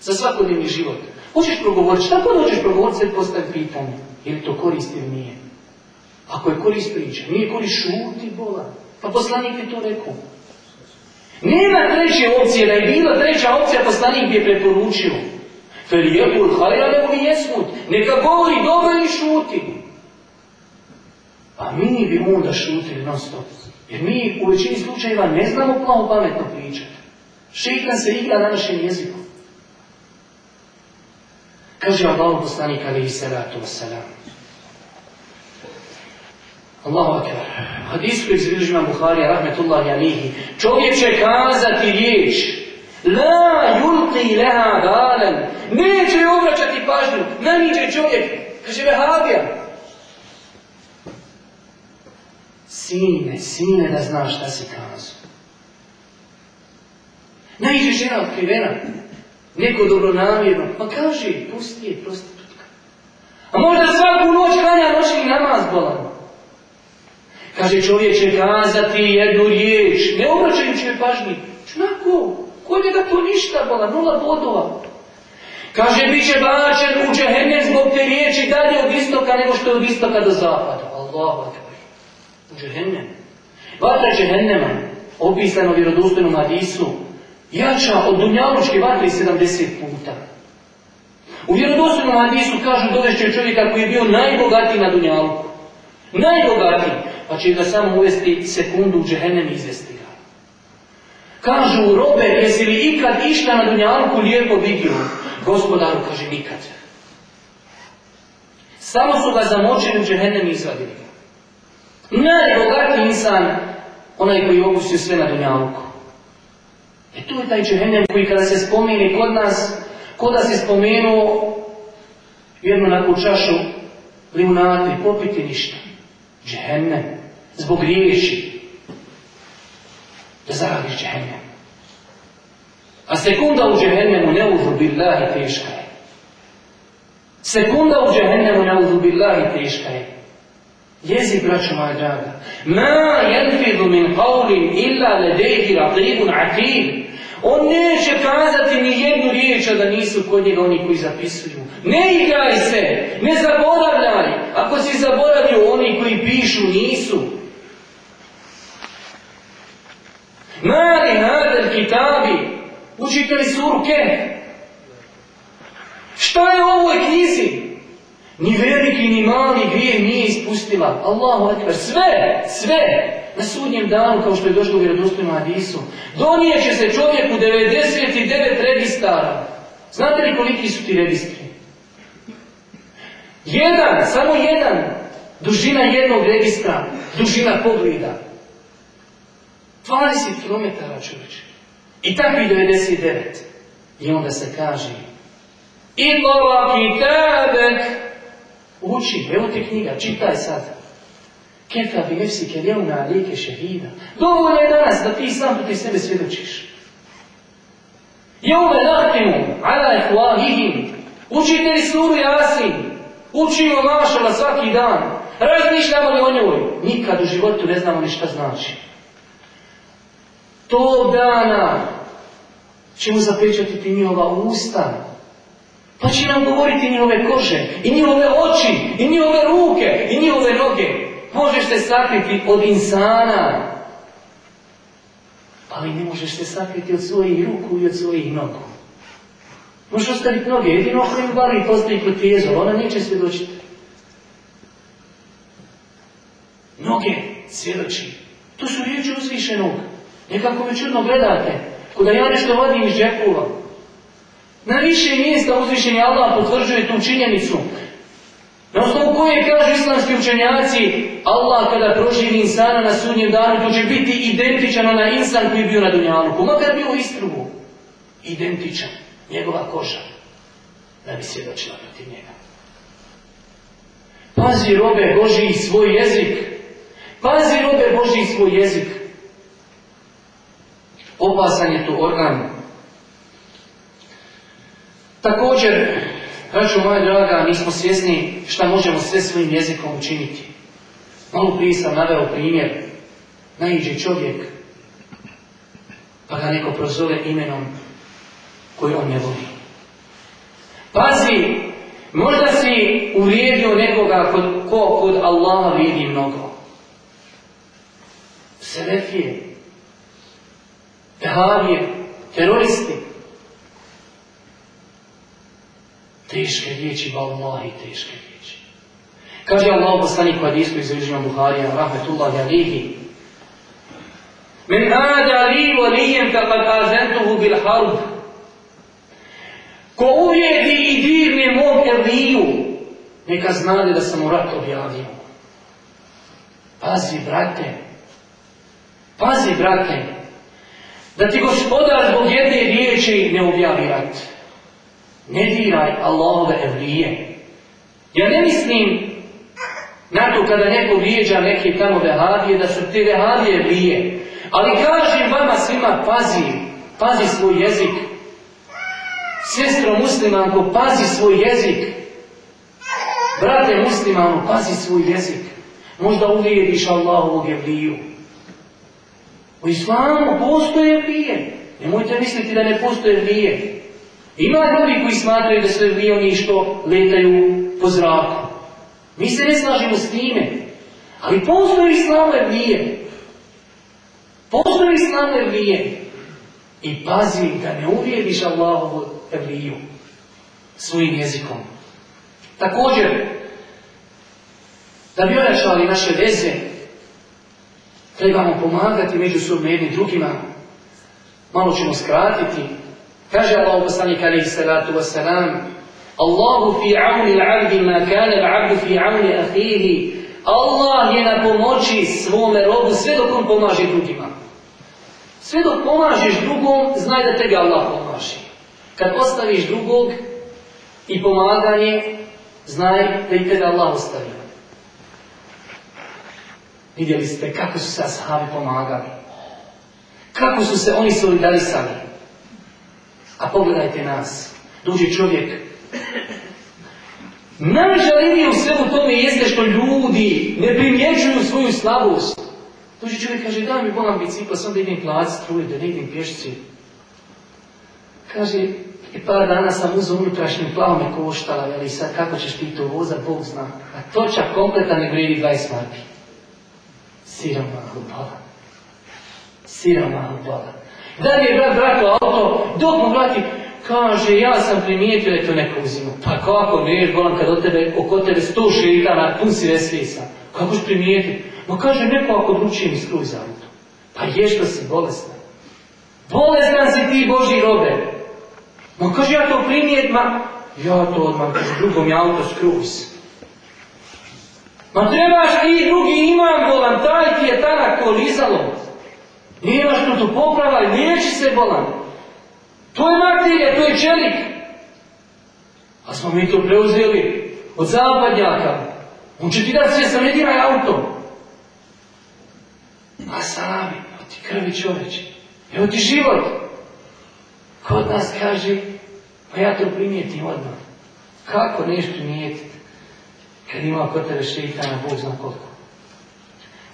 Za svakodnevni život. Hoćeš progovoriti, šta god hoćeš progovoriti, sve postavi pitanje. Je li to korist ili nije? Ako je korist priča, nije korist šuti, bola. Pa poslanik je to rekao. Nema treće opcije, da je bila treća opcija, poslanik bi je preporučio. Fer je kul hajra ne jesmut. Neka govori dobro ili šuti. A mi bi onda šutili non stop. Jer mi u većini slučajeva ne znamo plavo pametno pričati. Šeitan se igra na našem jeziku. Kaže Allah poslanik alaihi salatu wasalam. Allahu akbar. Hadis koji izbilježi imam Buharija, rahmetullahi alihi. Čovjek će kazati riječ. La yulqi leha galan. Neće obraćati pažnju. Naniđe čovjek. Kaže vehabija. Sine, sine da znaš šta si kazao. Naiđe žena otkrivena. Neko dobronamjerno. Pa kaže, pusti je prostitutka. A možda svaku noć klanja noćni namaz bolan. Kaže čovjek će kazati jednu riječ, ne obraćajući joj pažnji. Čnako, ko njega to ništa bola, nula bodova. Kaže, bit će bačen u džehennem zbog te riječi dalje od istoka nego što je od istoka do zapada. Allahu džehennem. Vatra džehennema, opisano u vjerodostojnom hadisu, jača od dunjalučke vatre 70 puta. U vjerodostojnom hadisu kažu dovešće čovjeka koji je bio najbogatiji na dunjaluku. Najbogatiji. Pa će ga samo uvesti sekundu u džehennem izvesti. Kažu robe, jesi li ikad išta na dunjaluku lijepo vidio? Gospodaru kaže nikad. Samo su ga zamočili u džehennem izvadili. Najbogatiji insan, onaj koji okusio sve na dunjaluku. E tu je taj džehennem koji kada se spomeni kod nas, kod da se spomenuo jednu nakon čašu limunate, popiti ništa. Džehennem, zbog riječi, da zaradiš džehennem. A sekunda u džehennemu ne uzu billahi teška je. Sekunda u džehennemu ne uzu billahi teška je. Jezik, braćo moja draga. Ma jenfidu min qavlin illa ledejhi raqibun atid. On neće kazati ni jednu riječ, da nisu kod njega oni koji zapisuju. Ne igraj se, ne zaboravljaj. Ako si zaboravio, oni koji pišu nisu. Mali nadel kitabi, učite li suru Kehf? Šta je u ovoj knjizi? Ni veliki, ni mali grijeh nije ispustila. Allahu akbar. Sve, sve na sudnjem danu, kao što je došlo u vjerodostojnom hadisu. Donijet će se čovjeku 99 registara. Znate li koliki su ti registri? Jedan, samo jedan. Dužina jednog registra, dužina pogleda. 20 km čovječe. I takvi 99. I onda se kaže Iqra kitabek Uči, evo ti knjiga, čitaj sad. Kefa bi nefsi keljevna alike šehida. Dovoljno je danas da ti sam protiv sebe svjedočiš. Jeume nahtimu ala ihwahihim. Učite li suru Jasin? Učimo mašala svaki dan. Razmišljamo li o njoj? Nikad u životu ne znamo ni šta znači. Tog dana ćemo zapečatiti njihova usta, pa će nam govoriti njihove kože, i njihove oči, i njihove ruke, i njihove noge. Možeš se sakriti od insana, ali ne možeš se sakriti od svojih ruku i od svojih nogu. Možeš ostaviti noge, jedino ako im bali postoji protijezo, ona neće svjedočiti. Noge svjedoči. To su riječi uzvišenog. Nekako me čudno gledate, kod da ja nešto vodim iz džepova. Na više mjesta uzvišeni Allah potvrđuje tu činjenicu. Na osnovu koje kažu islamski učenjaci, Allah kada proživi insana na sudnjem danu, to će biti identičan na insan koji je bio na Dunjaluku. Makar bio istrubu. Identičan. Njegova koža. Da bi svjedočila protiv njega. Pazi robe Boži svoj jezik. Pazi robe Boži svoj jezik. Opasan je to organ Također, braćo moja draga, mi smo svjesni šta možemo sve svojim jezikom učiniti. Malo prije sam naveo primjer. Naiđe čovjek, pa ga neko prozove imenom koji on ne voli. Pazi, možda si uvrijedio nekoga kod, ko kod Allaha vidi mnogo. Selefije, tehavije, teroristi, Teške riječi, vallahi teške riječi. Kaže Allah poslanik u hadisku iz Ižima Buharija, rahmetullahi alihi, Men ada li valijem faqad azentuhu bil harb. Ko uvijedi i dirne mog Eliju, neka znade da sam u rat objavio. Pazi, brate, pazi, brate, da ti gospodar zbog jedne riječi ne objavi rat. Ne diraj Allahove Elije. Ja ne mislim na to kada neko vrijeđa neke tamo vehabije, da su te vehabije Elije. Ali kažem vama svima, pazi, pazi svoj jezik. Sestro muslimanko, pazi svoj jezik. Brate muslimanu, pazi svoj jezik. Možda uvijediš Allahovog evliju. U islamu postoje evlije. Nemojte misliti da ne postoje evlije. Ima ljudi koji smatraju da su evlije oni što letaju po zraku. Mi se ne slažemo s time. Ali postoje islamu evlije. Postoji islam evlije. I pazi da ne uvijediš Allahovu evliju svojim jezikom. Također, da bi ojačali naše veze, trebamo pomagati međusobno jednim drugima. Malo ćemo skratiti. Kaže Allah poslanik alaihi salatu wasalam, Allahu fi auni l'abdi ma kane l'abdu fi auni ahihi. Allah je na pomoći svome robu sve dok on pomaže drugima. Sve dok pomažeš drugom, znaj da tebi Allah pomaže. Kad ostaviš drugog i pomaganje, znaj da i tebe Allah ostavi. Vidjeli ste kako su se ashabi pomagali. Kako su se oni solidarisali. A pogledajte nas. Dođe čovjek. Najžalenije u svemu tome jeste što ljudi ne primjećuju svoju slabost. Dođe čovjek kaže, daj mi bolam bicikla, sam da idem plaći struje, da ne idem pješci. Kaže, i par dana sam uzao unutrašnju plavu me koštala, veli sad kako ćeš ti to vozat, Bog zna. A točak kompletan ne vredi 20 marki. Siromahu bala. Siromahu bala. Da li je brat vratio auto, dok mu vrati, kaže, ja sam primijetio da je to neko uzimo. Pa kako, ne, bolam kad od tebe, oko tebe sto šeitana, pun si vesvisa. Kako ćeš primijetiti? Ma kaže, neko ako dručije mi skruj za auto. Pa je što si bolestan. Bolestan si ti Boži robe. Ma kaže, ja to primijet, ma ja to odmah, kaže, drugom je auto skruj Ma trebaš ti drugi imam bolan, taj ti je tanak ko Nemaš tu to popravaj, liječi se bolan. To je materija, to je čelik. A smo mi to preuzeli od zapadnjaka. On će ti da sve sam ne diraj auto. A sami, evo ti krvi čoveče, evo ti život. Kod nas kaže, pa ja to primijetim odmah. Kako nešto primijetiti? Kad ima kod tebe šeitana, Bog zna koliko.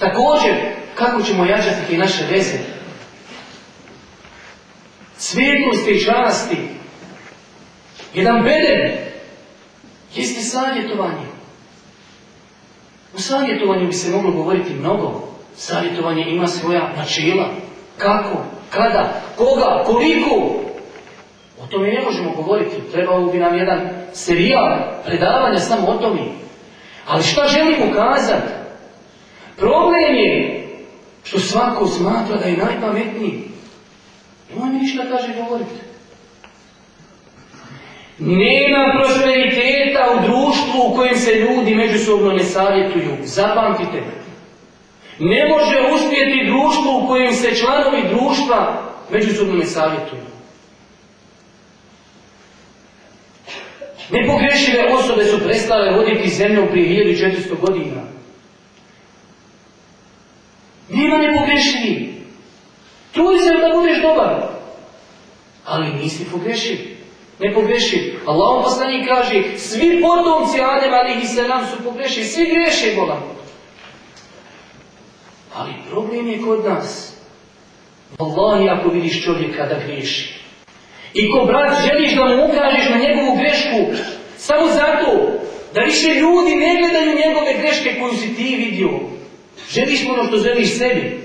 Također, kako ćemo jačati te naše veze? Svjetlosti i časti. Jedan beden jeste savjetovanje. U savjetovanju bi se moglo govoriti mnogo. Savjetovanje ima svoja načela. Kako, kada, koga, koliko. O tome ne možemo govoriti. Trebao bi nam jedan serijal predavanja samo o tome. Ali šta želimo kazati? Problem je što svako smatra da je najpametniji. Nema ništa kaže govoriti. Nema prosperiteta u društvu u kojem se ljudi međusobno ne savjetuju. Zapamtite. Ne može uspjeti društvo u kojem se članovi društva međusobno ne savjetuju. Nepogrešive osobe su prestale voditi zemljom prije 1400 godina. Nema nepogrešivi. Trudi se da budeš dobar. Ali nisi pogrešiv. Nepogrešiv. Allah poslanik kaže, svi potomci Adem ali i selam su pogrešivi. Svi greše Boga. Ali problem je kod nas. Wallahi ako vidiš čovjeka da griješi. I ko brat želiš da mu ukažeš na njegovu grešku, samo zato da više ljudi ne gledaju njegove greške koju si ti vidio. Želiš ono što želiš sebi.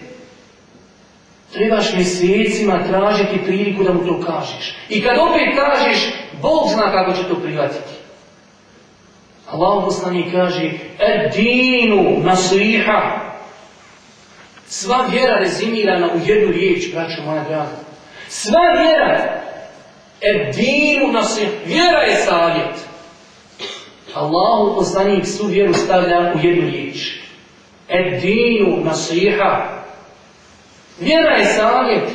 Trebaš mjesecima tražiti priliku da mu to kažeš. I kad opet kažeš, Bog zna kako će to prihvatiti. Allah poslanik kaže Ed dinu nasiha. Sva vjera rezimirana u jednu riječ, braćo moja draga. Sva vjera. Ed dinu nasiha. Vjera je savjet. Allahu poslanik svu vjeru stavlja u jednu riječ. Ed dinu nasiha. Vjera je savjet.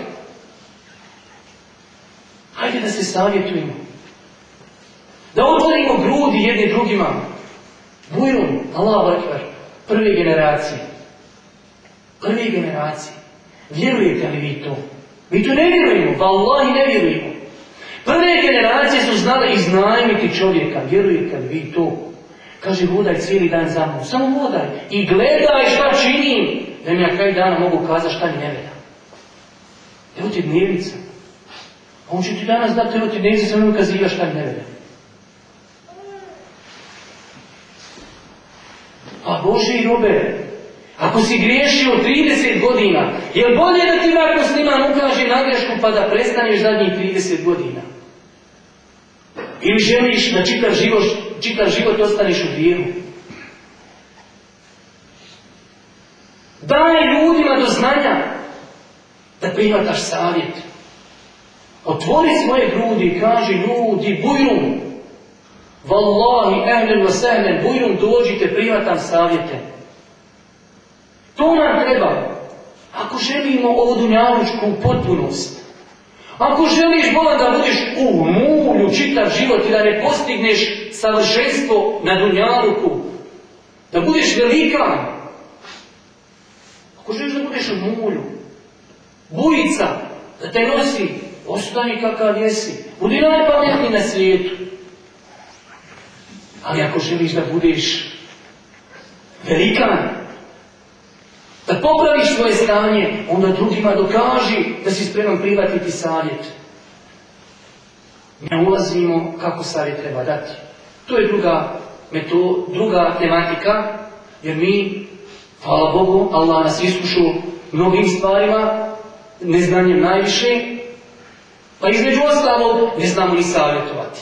Hajde da se savjetujemo. Da otvorimo grudi jedni drugima. Bujrum, Allah akbar, prve generacije. Prve generacije. Vjerujete li vi to? Mi to ne vjerujemo, pa Allah ne vjerujemo. Prve generacije su znale iznajmiti čovjeka, vjerujete li vi to? Kaže, hodaj cijeli dan za mnom, samo hodaj i gledaj šta činim, da mi ja kraj dana mogu kazati šta mi ne veda. Evo ti dnevnica. On će ti danas dati, evo ti dnevnica, samo mi ukaziva šta ne veda. Pa Bože i robe, ako si griješio 30 godina, je bolje da ti nakon sniman ukaže na grešku pa da prestaneš zadnjih 30 godina? Ili želiš da čitav život, čitav život ostaneš u vjeru? Daj ljudima do znanja da prihvataš savjet. Otvori svoje grudi i kaži ljudi, bujrum, Wallahi, ehlen wa bujrum, dođite, prihvatam savjete. To nam treba. Ako želimo ovu dunjalučku potpunost, ako želiš Boga da budeš u mulju čitav život i da ne postigneš savršenstvo na dunjaluku, da budeš velikan, ako želiš da budeš u mulju, bujica, da te nosi, ostani kakav jesi, budi najpametniji na svijetu. Ali ako želiš da budeš velikan, da popraviš svoje stanje, onda drugima dokaži da si spreman prihvatiti savjet. Ne ulazimo kako savjet treba dati. To je druga, meto, druga tematika, jer mi, hvala Bogu, Allah nas iskušu mnogim stvarima, neznanjem najviše, pa između ostalog ne znamo ni savjetovati.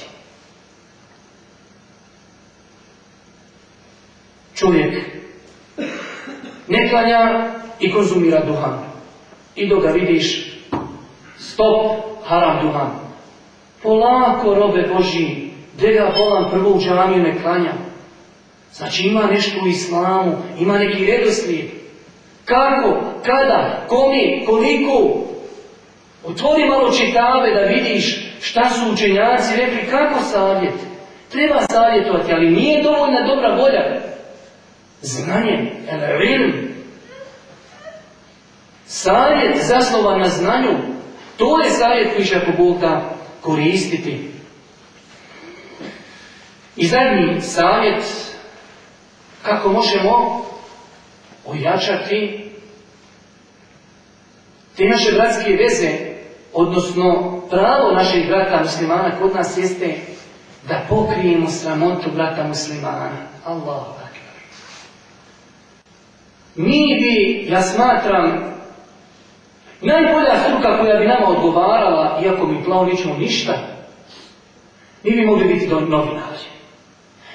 Čovjek ne klanja i konzumira duhan. I dok ga vidiš, stop, haram duhan. Polako, robe Boži, gdje ga volan prvo u džamiju ne klanja. Znači ima nešto u islamu, ima neki redoslijed. Kako, kada, kome, koliko? Otvori malo čitave da vidiš šta su učenjaci rekli, kako savjet. Treba savjetovati, ali nije dovoljna dobra volja. Znanje, el ilm. Savjet zasnovan na znanju, to je savjet koji će ako Bog da koristiti. I zadnji savjet, kako možemo ojačati te naše bratske veze, odnosno pravo naših brata muslimana kod nas jeste da pokrijemo sramotu brata muslimana. Akbar. Mi bi, ja smatram, najbolja struka koja bi nama odgovarala, iako mi plao nećemo ništa, mi bi mogli biti novinari.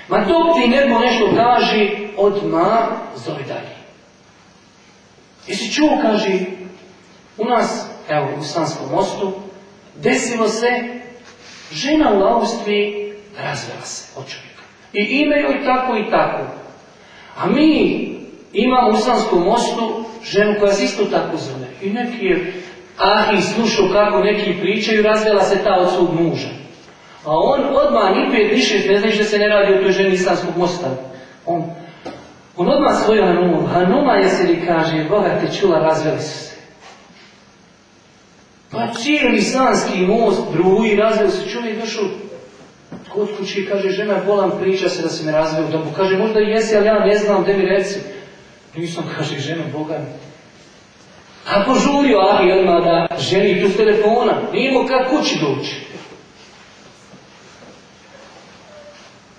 Ma dok ti neko nešto kaže, odmah zove dalje. Jesi čuo, kaže, u nas, evo, u Sanskom mostu, desilo se, žena u Austriji razvela se od čovjeka. I ime joj tako i tako. A mi imamo u Sanskom mostu ženu koja se isto tako zove. I neki je ahi slušao kako neki pričaju, razvela se ta od svog muža. A on odmah ni pet, ni šest, ne znaš da se ne radi o toj ženi Islamskog mosta. On, on odmah svoju Hanumu, Hanuma je se li kaže, Boga te čula, razveli su se. Pa cijeli Islamski most bruji, razveli se, čovjek došao kod kući kaže, žena bolan priča se da se me razveo u domu. Kaže, možda i jesi, ali ja ne znam, gdje mi reci. Nisam, kaže, žena Boga. A požurio Ahi odmah da ženi tu telefona. Nije mu kad kući doći.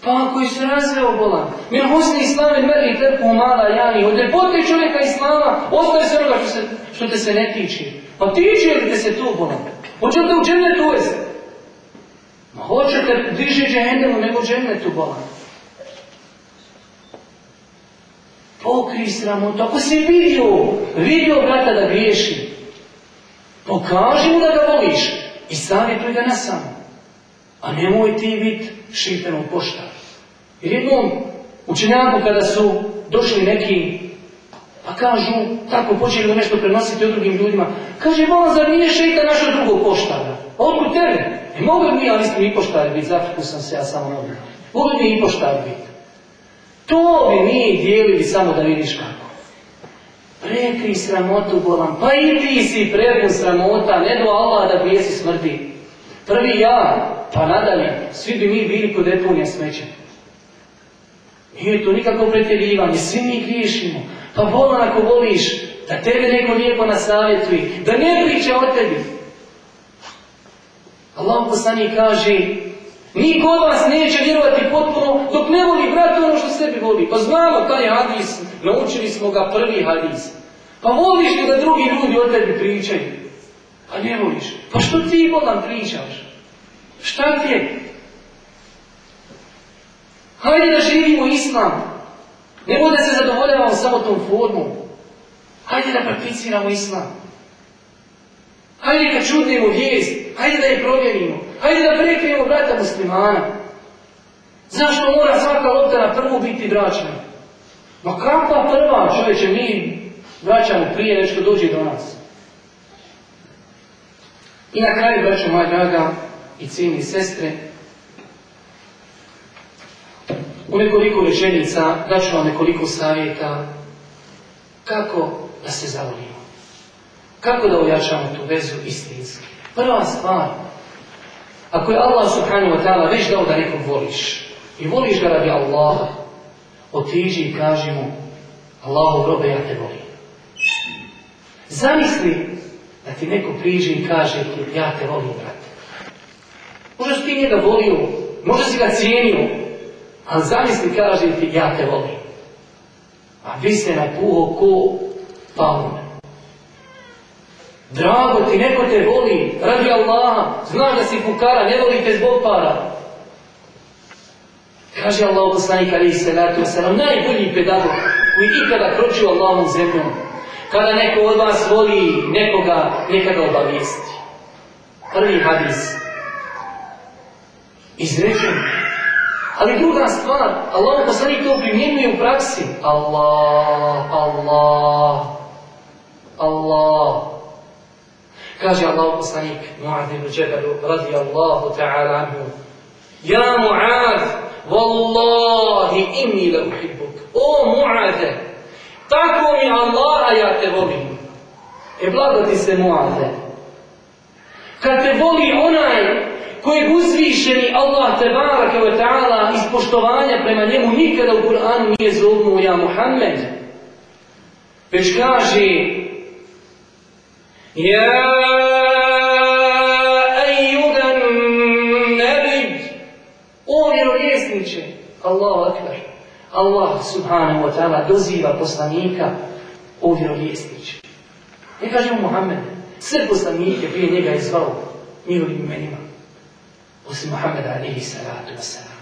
Pa ako je se razveo bolan, mi husni islame meri tepu mala jani, od ljepote čovjeka islama, ostaje se onoga što, se, što te se ne tiče. Pa tiče li te se tu bolan? Hoćete u džennetu uvesti? Ma hoćete diže džehennemu nego džennetu bolan. Pokri sramotu. Ako si vidio, vidio brata da griješi, pokaži mu da ga voliš i savjetuj ga na samo. A nemoj ti biti šipenom poštar. Jer jednom učenjaku kada su došli neki, pa kažu, tako počeli da nešto prenositi o drugim ljudima, kaže, vola, zar nije šeitan našo drugog poštara? Otkud tebe? E, mogu mi, ali nismo i poštari biti, zato sam se ja samo novi. Mogu mi i poštari biti. To bi mi dijelili samo da vidiš kako. Prekri sramotu bolan, pa i ti si prebun sramota, ne do Allah da bijesi smrdi. Prvi ja, pa nadalje, svi bi mi bili kod deponija smeća. Nije to nikako pretjerivanje, svi mi griješimo. Pa bolan ako voliš, da tebe neko lijepo nasavjetuje, da ne priča o tebi. Allah poslanik kaže, Niko od vas neće vjerovati potpuno dok ne voli brat ono što sebi voli. Pa znamo taj hadis, naučili smo ga prvi hadis. Pa voliš li da drugi ljudi o tebi pričaju? Pa ne voliš. Pa što ti volan pričaš? Šta ti je? Hajde da živimo islam. Nemoj da se zadovoljavamo samo tom formom. Hajde da prakticiramo islam. Hajde da čudnemo vijest. Hajde da je provjerimo. Hajde da prekrijemo brata muslimana. Zašto mora svaka lopta na prvu biti bračna? Ma kakva prva čovječe mi vraćamo prije nešto dođe do nas. I na kraju, braćo moja draga i cijeni sestre, u nekoliko rečenica daću vam nekoliko savjeta kako da se zavolimo. Kako da ojačamo tu vezu istinski. Prva stvar, ako je Allah subhanahu wa ta'ala već dao da nekog voliš i voliš ga radi Allaha, otiđi i kaži mu Allahu robe ja te volim. Zamisli da ti neko priđe i kaže ti ja te volim brate. Možda si ti njega volio, možda si ga cijenio, ali zamisli kaže ti ja te volim. A vi se napuho ko palme. Drago ti, neko te voli, radi Allaha, znaš da si fukara, ne voli te zbog para. Kaže Allah poslanik alaihi salatu wasalam, najbolji pedagog koji ikada kročio Allahom zemljom. Kada neko od vas voli nekoga, neka ga obavijesti. Prvi hadis. Izrečen. Ali druga stvar, Allah poslanik to primjenjuje u praksi. Allah, Allah, Allah. Kaže Allah poslanik Mu'ad ibn Jabal radijallahu ta'ala anhu Ja Mu'ad, wallahi inni la uhibbuk. O Mu'ade, tako mi Allaha ja te volim. E blago se Mu'ade. Kad te voli onaj kojeg uzvišeni Allah te baraka wa ta'ala iz poštovanja prema njemu nikada u Kur'anu nije zovnuo ja Muhammed. Već kaže Ja ejudan nebid O Allahu akbar Allah subhanahu wa ta'ala doziva poslanika o vjerovjesniče. Ne kaže mu Muhammed, sve poslanike prije njega je zvao njihovim imenima. Osim Muhammeda alihi salatu wasalam.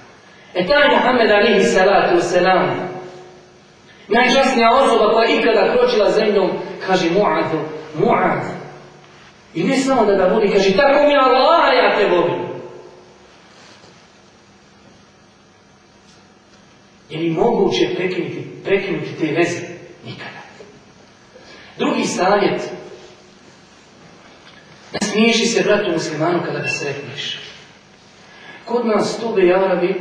E taj Muhammed alihi salatu wasalam, najčasnija osoba koja ikada kročila zemljom, kaže Mu'adu, Mu'ad. I ne samo da ga voli, kaže, tako mi Allah, ja te volim. Je li moguće prekinuti, prekinuti te veze? Nikada. Drugi savjet. Ne smiješi se bratu muslimanu kada ga sretniš. Kod nas tobe i Arabi,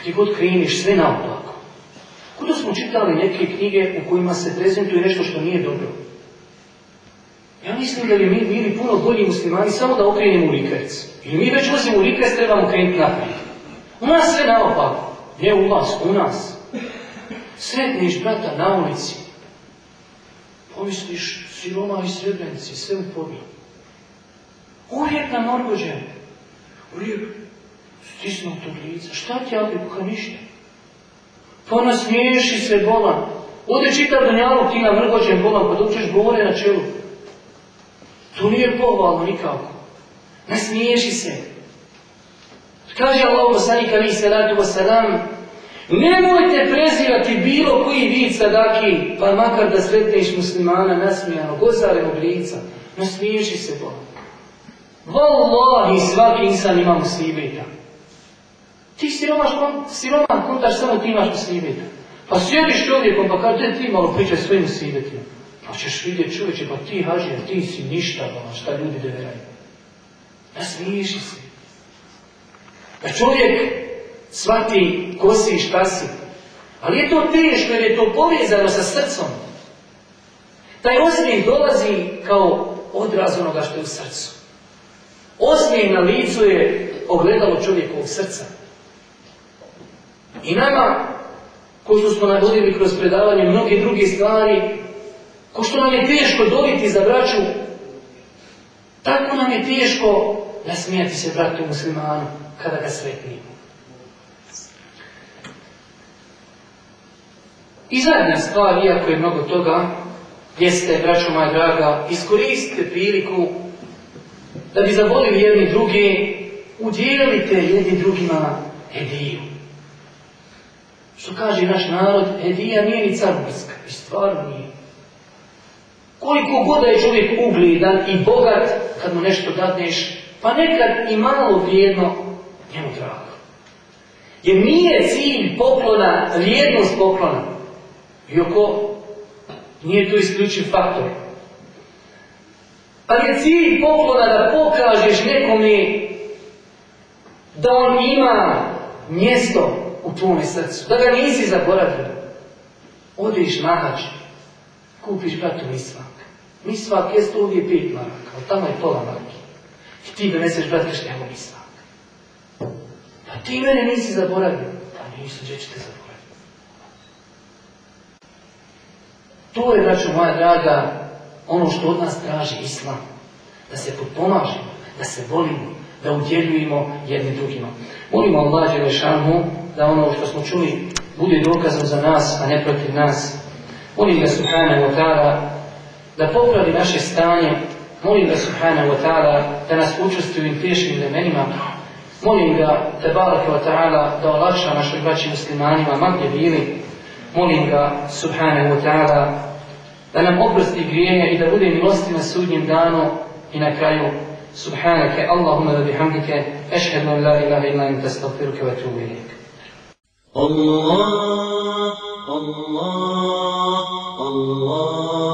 gdje god kreniš, sve naopako. Kod smo čitali neke knjige u kojima se prezentuje nešto što nije dobro. Ja mislim da bi mi bili puno bolji muslimani samo da okrenemo u rikvec. Ili mi već ulazimo u rikvec, trebamo krenuti naprijed. U nas sve naopako. Gdje u vas? U nas. Sretniš brata na ulici. Pomisliš, siroma i srebrenici, sve u pobiju. Uvijek nam orgođen. Uvijek stisnut od lica. Šta ti ja pa ništa? Pa nasmiješi se bolan. Ode čitav danjalog ti na mrgođen bolan, pa dok ćeš govore na čelu. To nije pohvalno nikako. Nasmiješi se. Kaže Allah poslanik ali salatu wasalam, Nemojte prezirati bilo koji vid sadaki, pa makar da sretneš muslimana nasmijano, gozare lica. Nasmiješi se Boga. Wallahi svaki insan ima musibeta. Ti siromaš, siroman kontaš samo ti imaš musibeta. Pa sjediš čovjekom pa kada ti malo pričaj svojim musibetima. Pa ćeš vidjeti čovječe, pa ti hađer, ti si ništa, ono šta ljudi deveraju. Nasmiješi se. Da čovjek shvati ko si i šta si. Ali je to teško jer je to povezano sa srcom. Taj osmijeh dolazi kao odraz onoga što je u srcu. Osmijeh na licu je ogledalo čovjekovog srca. I nama, ko što smo navodili kroz predavanje mnoge druge stvari, ko što nam je teško dobiti za braću, tako nam je teško nasmijati se bratu muslimanu kada ga sretnimo. I zadnja stvar, iako je mnogo toga, jeste, braćo moja draga, iskoristite priliku da bi zavolili jedni drugi, udjelite jedni drugima hediju. Što kaže naš narod, hedija nije ni carburska, i stvarno nije. Koliko god je čovjek ugledan i bogat, kad mu nešto dadneš, pa nekad i malo vrijedno, njemu drago. Jer nije cilj poklona, vrijednost poklona. Iako nije to isključiv faktor. Ali je cilj poklona da pokažeš nekome da on ima mjesto u tvome srcu, da ga nisi zaboravio. Odiš na hač, kupiš bratu misvak. Misvak jest ovdje pet maraka, ali tamo je pola marki. I ti doneseš brate njegov misvak. Pa ti mene nisi zaboravio. Pa nisu, gdje ćete zaboraviti. To je, braćo moja draga, ono što od nas traži Islam. Da se potpomažemo, da se volimo, da udjeljujemo jedni drugima. Molimo Allah Đelešanu da ono što smo čuli bude dokazom za nas, a ne protiv nas. Molim ga subhanahu wa ta'ala da popravi naše stanje. Molim ga subhanahu wa ta'ala da nas učesti u teškim vremenima. Molim ga tebaraka wa ta'ala da olakša našoj braći muslimanima ma bili. Molim ga subhanahu wa ta'ala da nam oprosti grijenja i da bude milosti na sudnjem danu i na kraju subhanake Allahumma da bihamdike ešhedu an la ilaha illa anta astaghfiruke wa atubu ilaik. Allah الله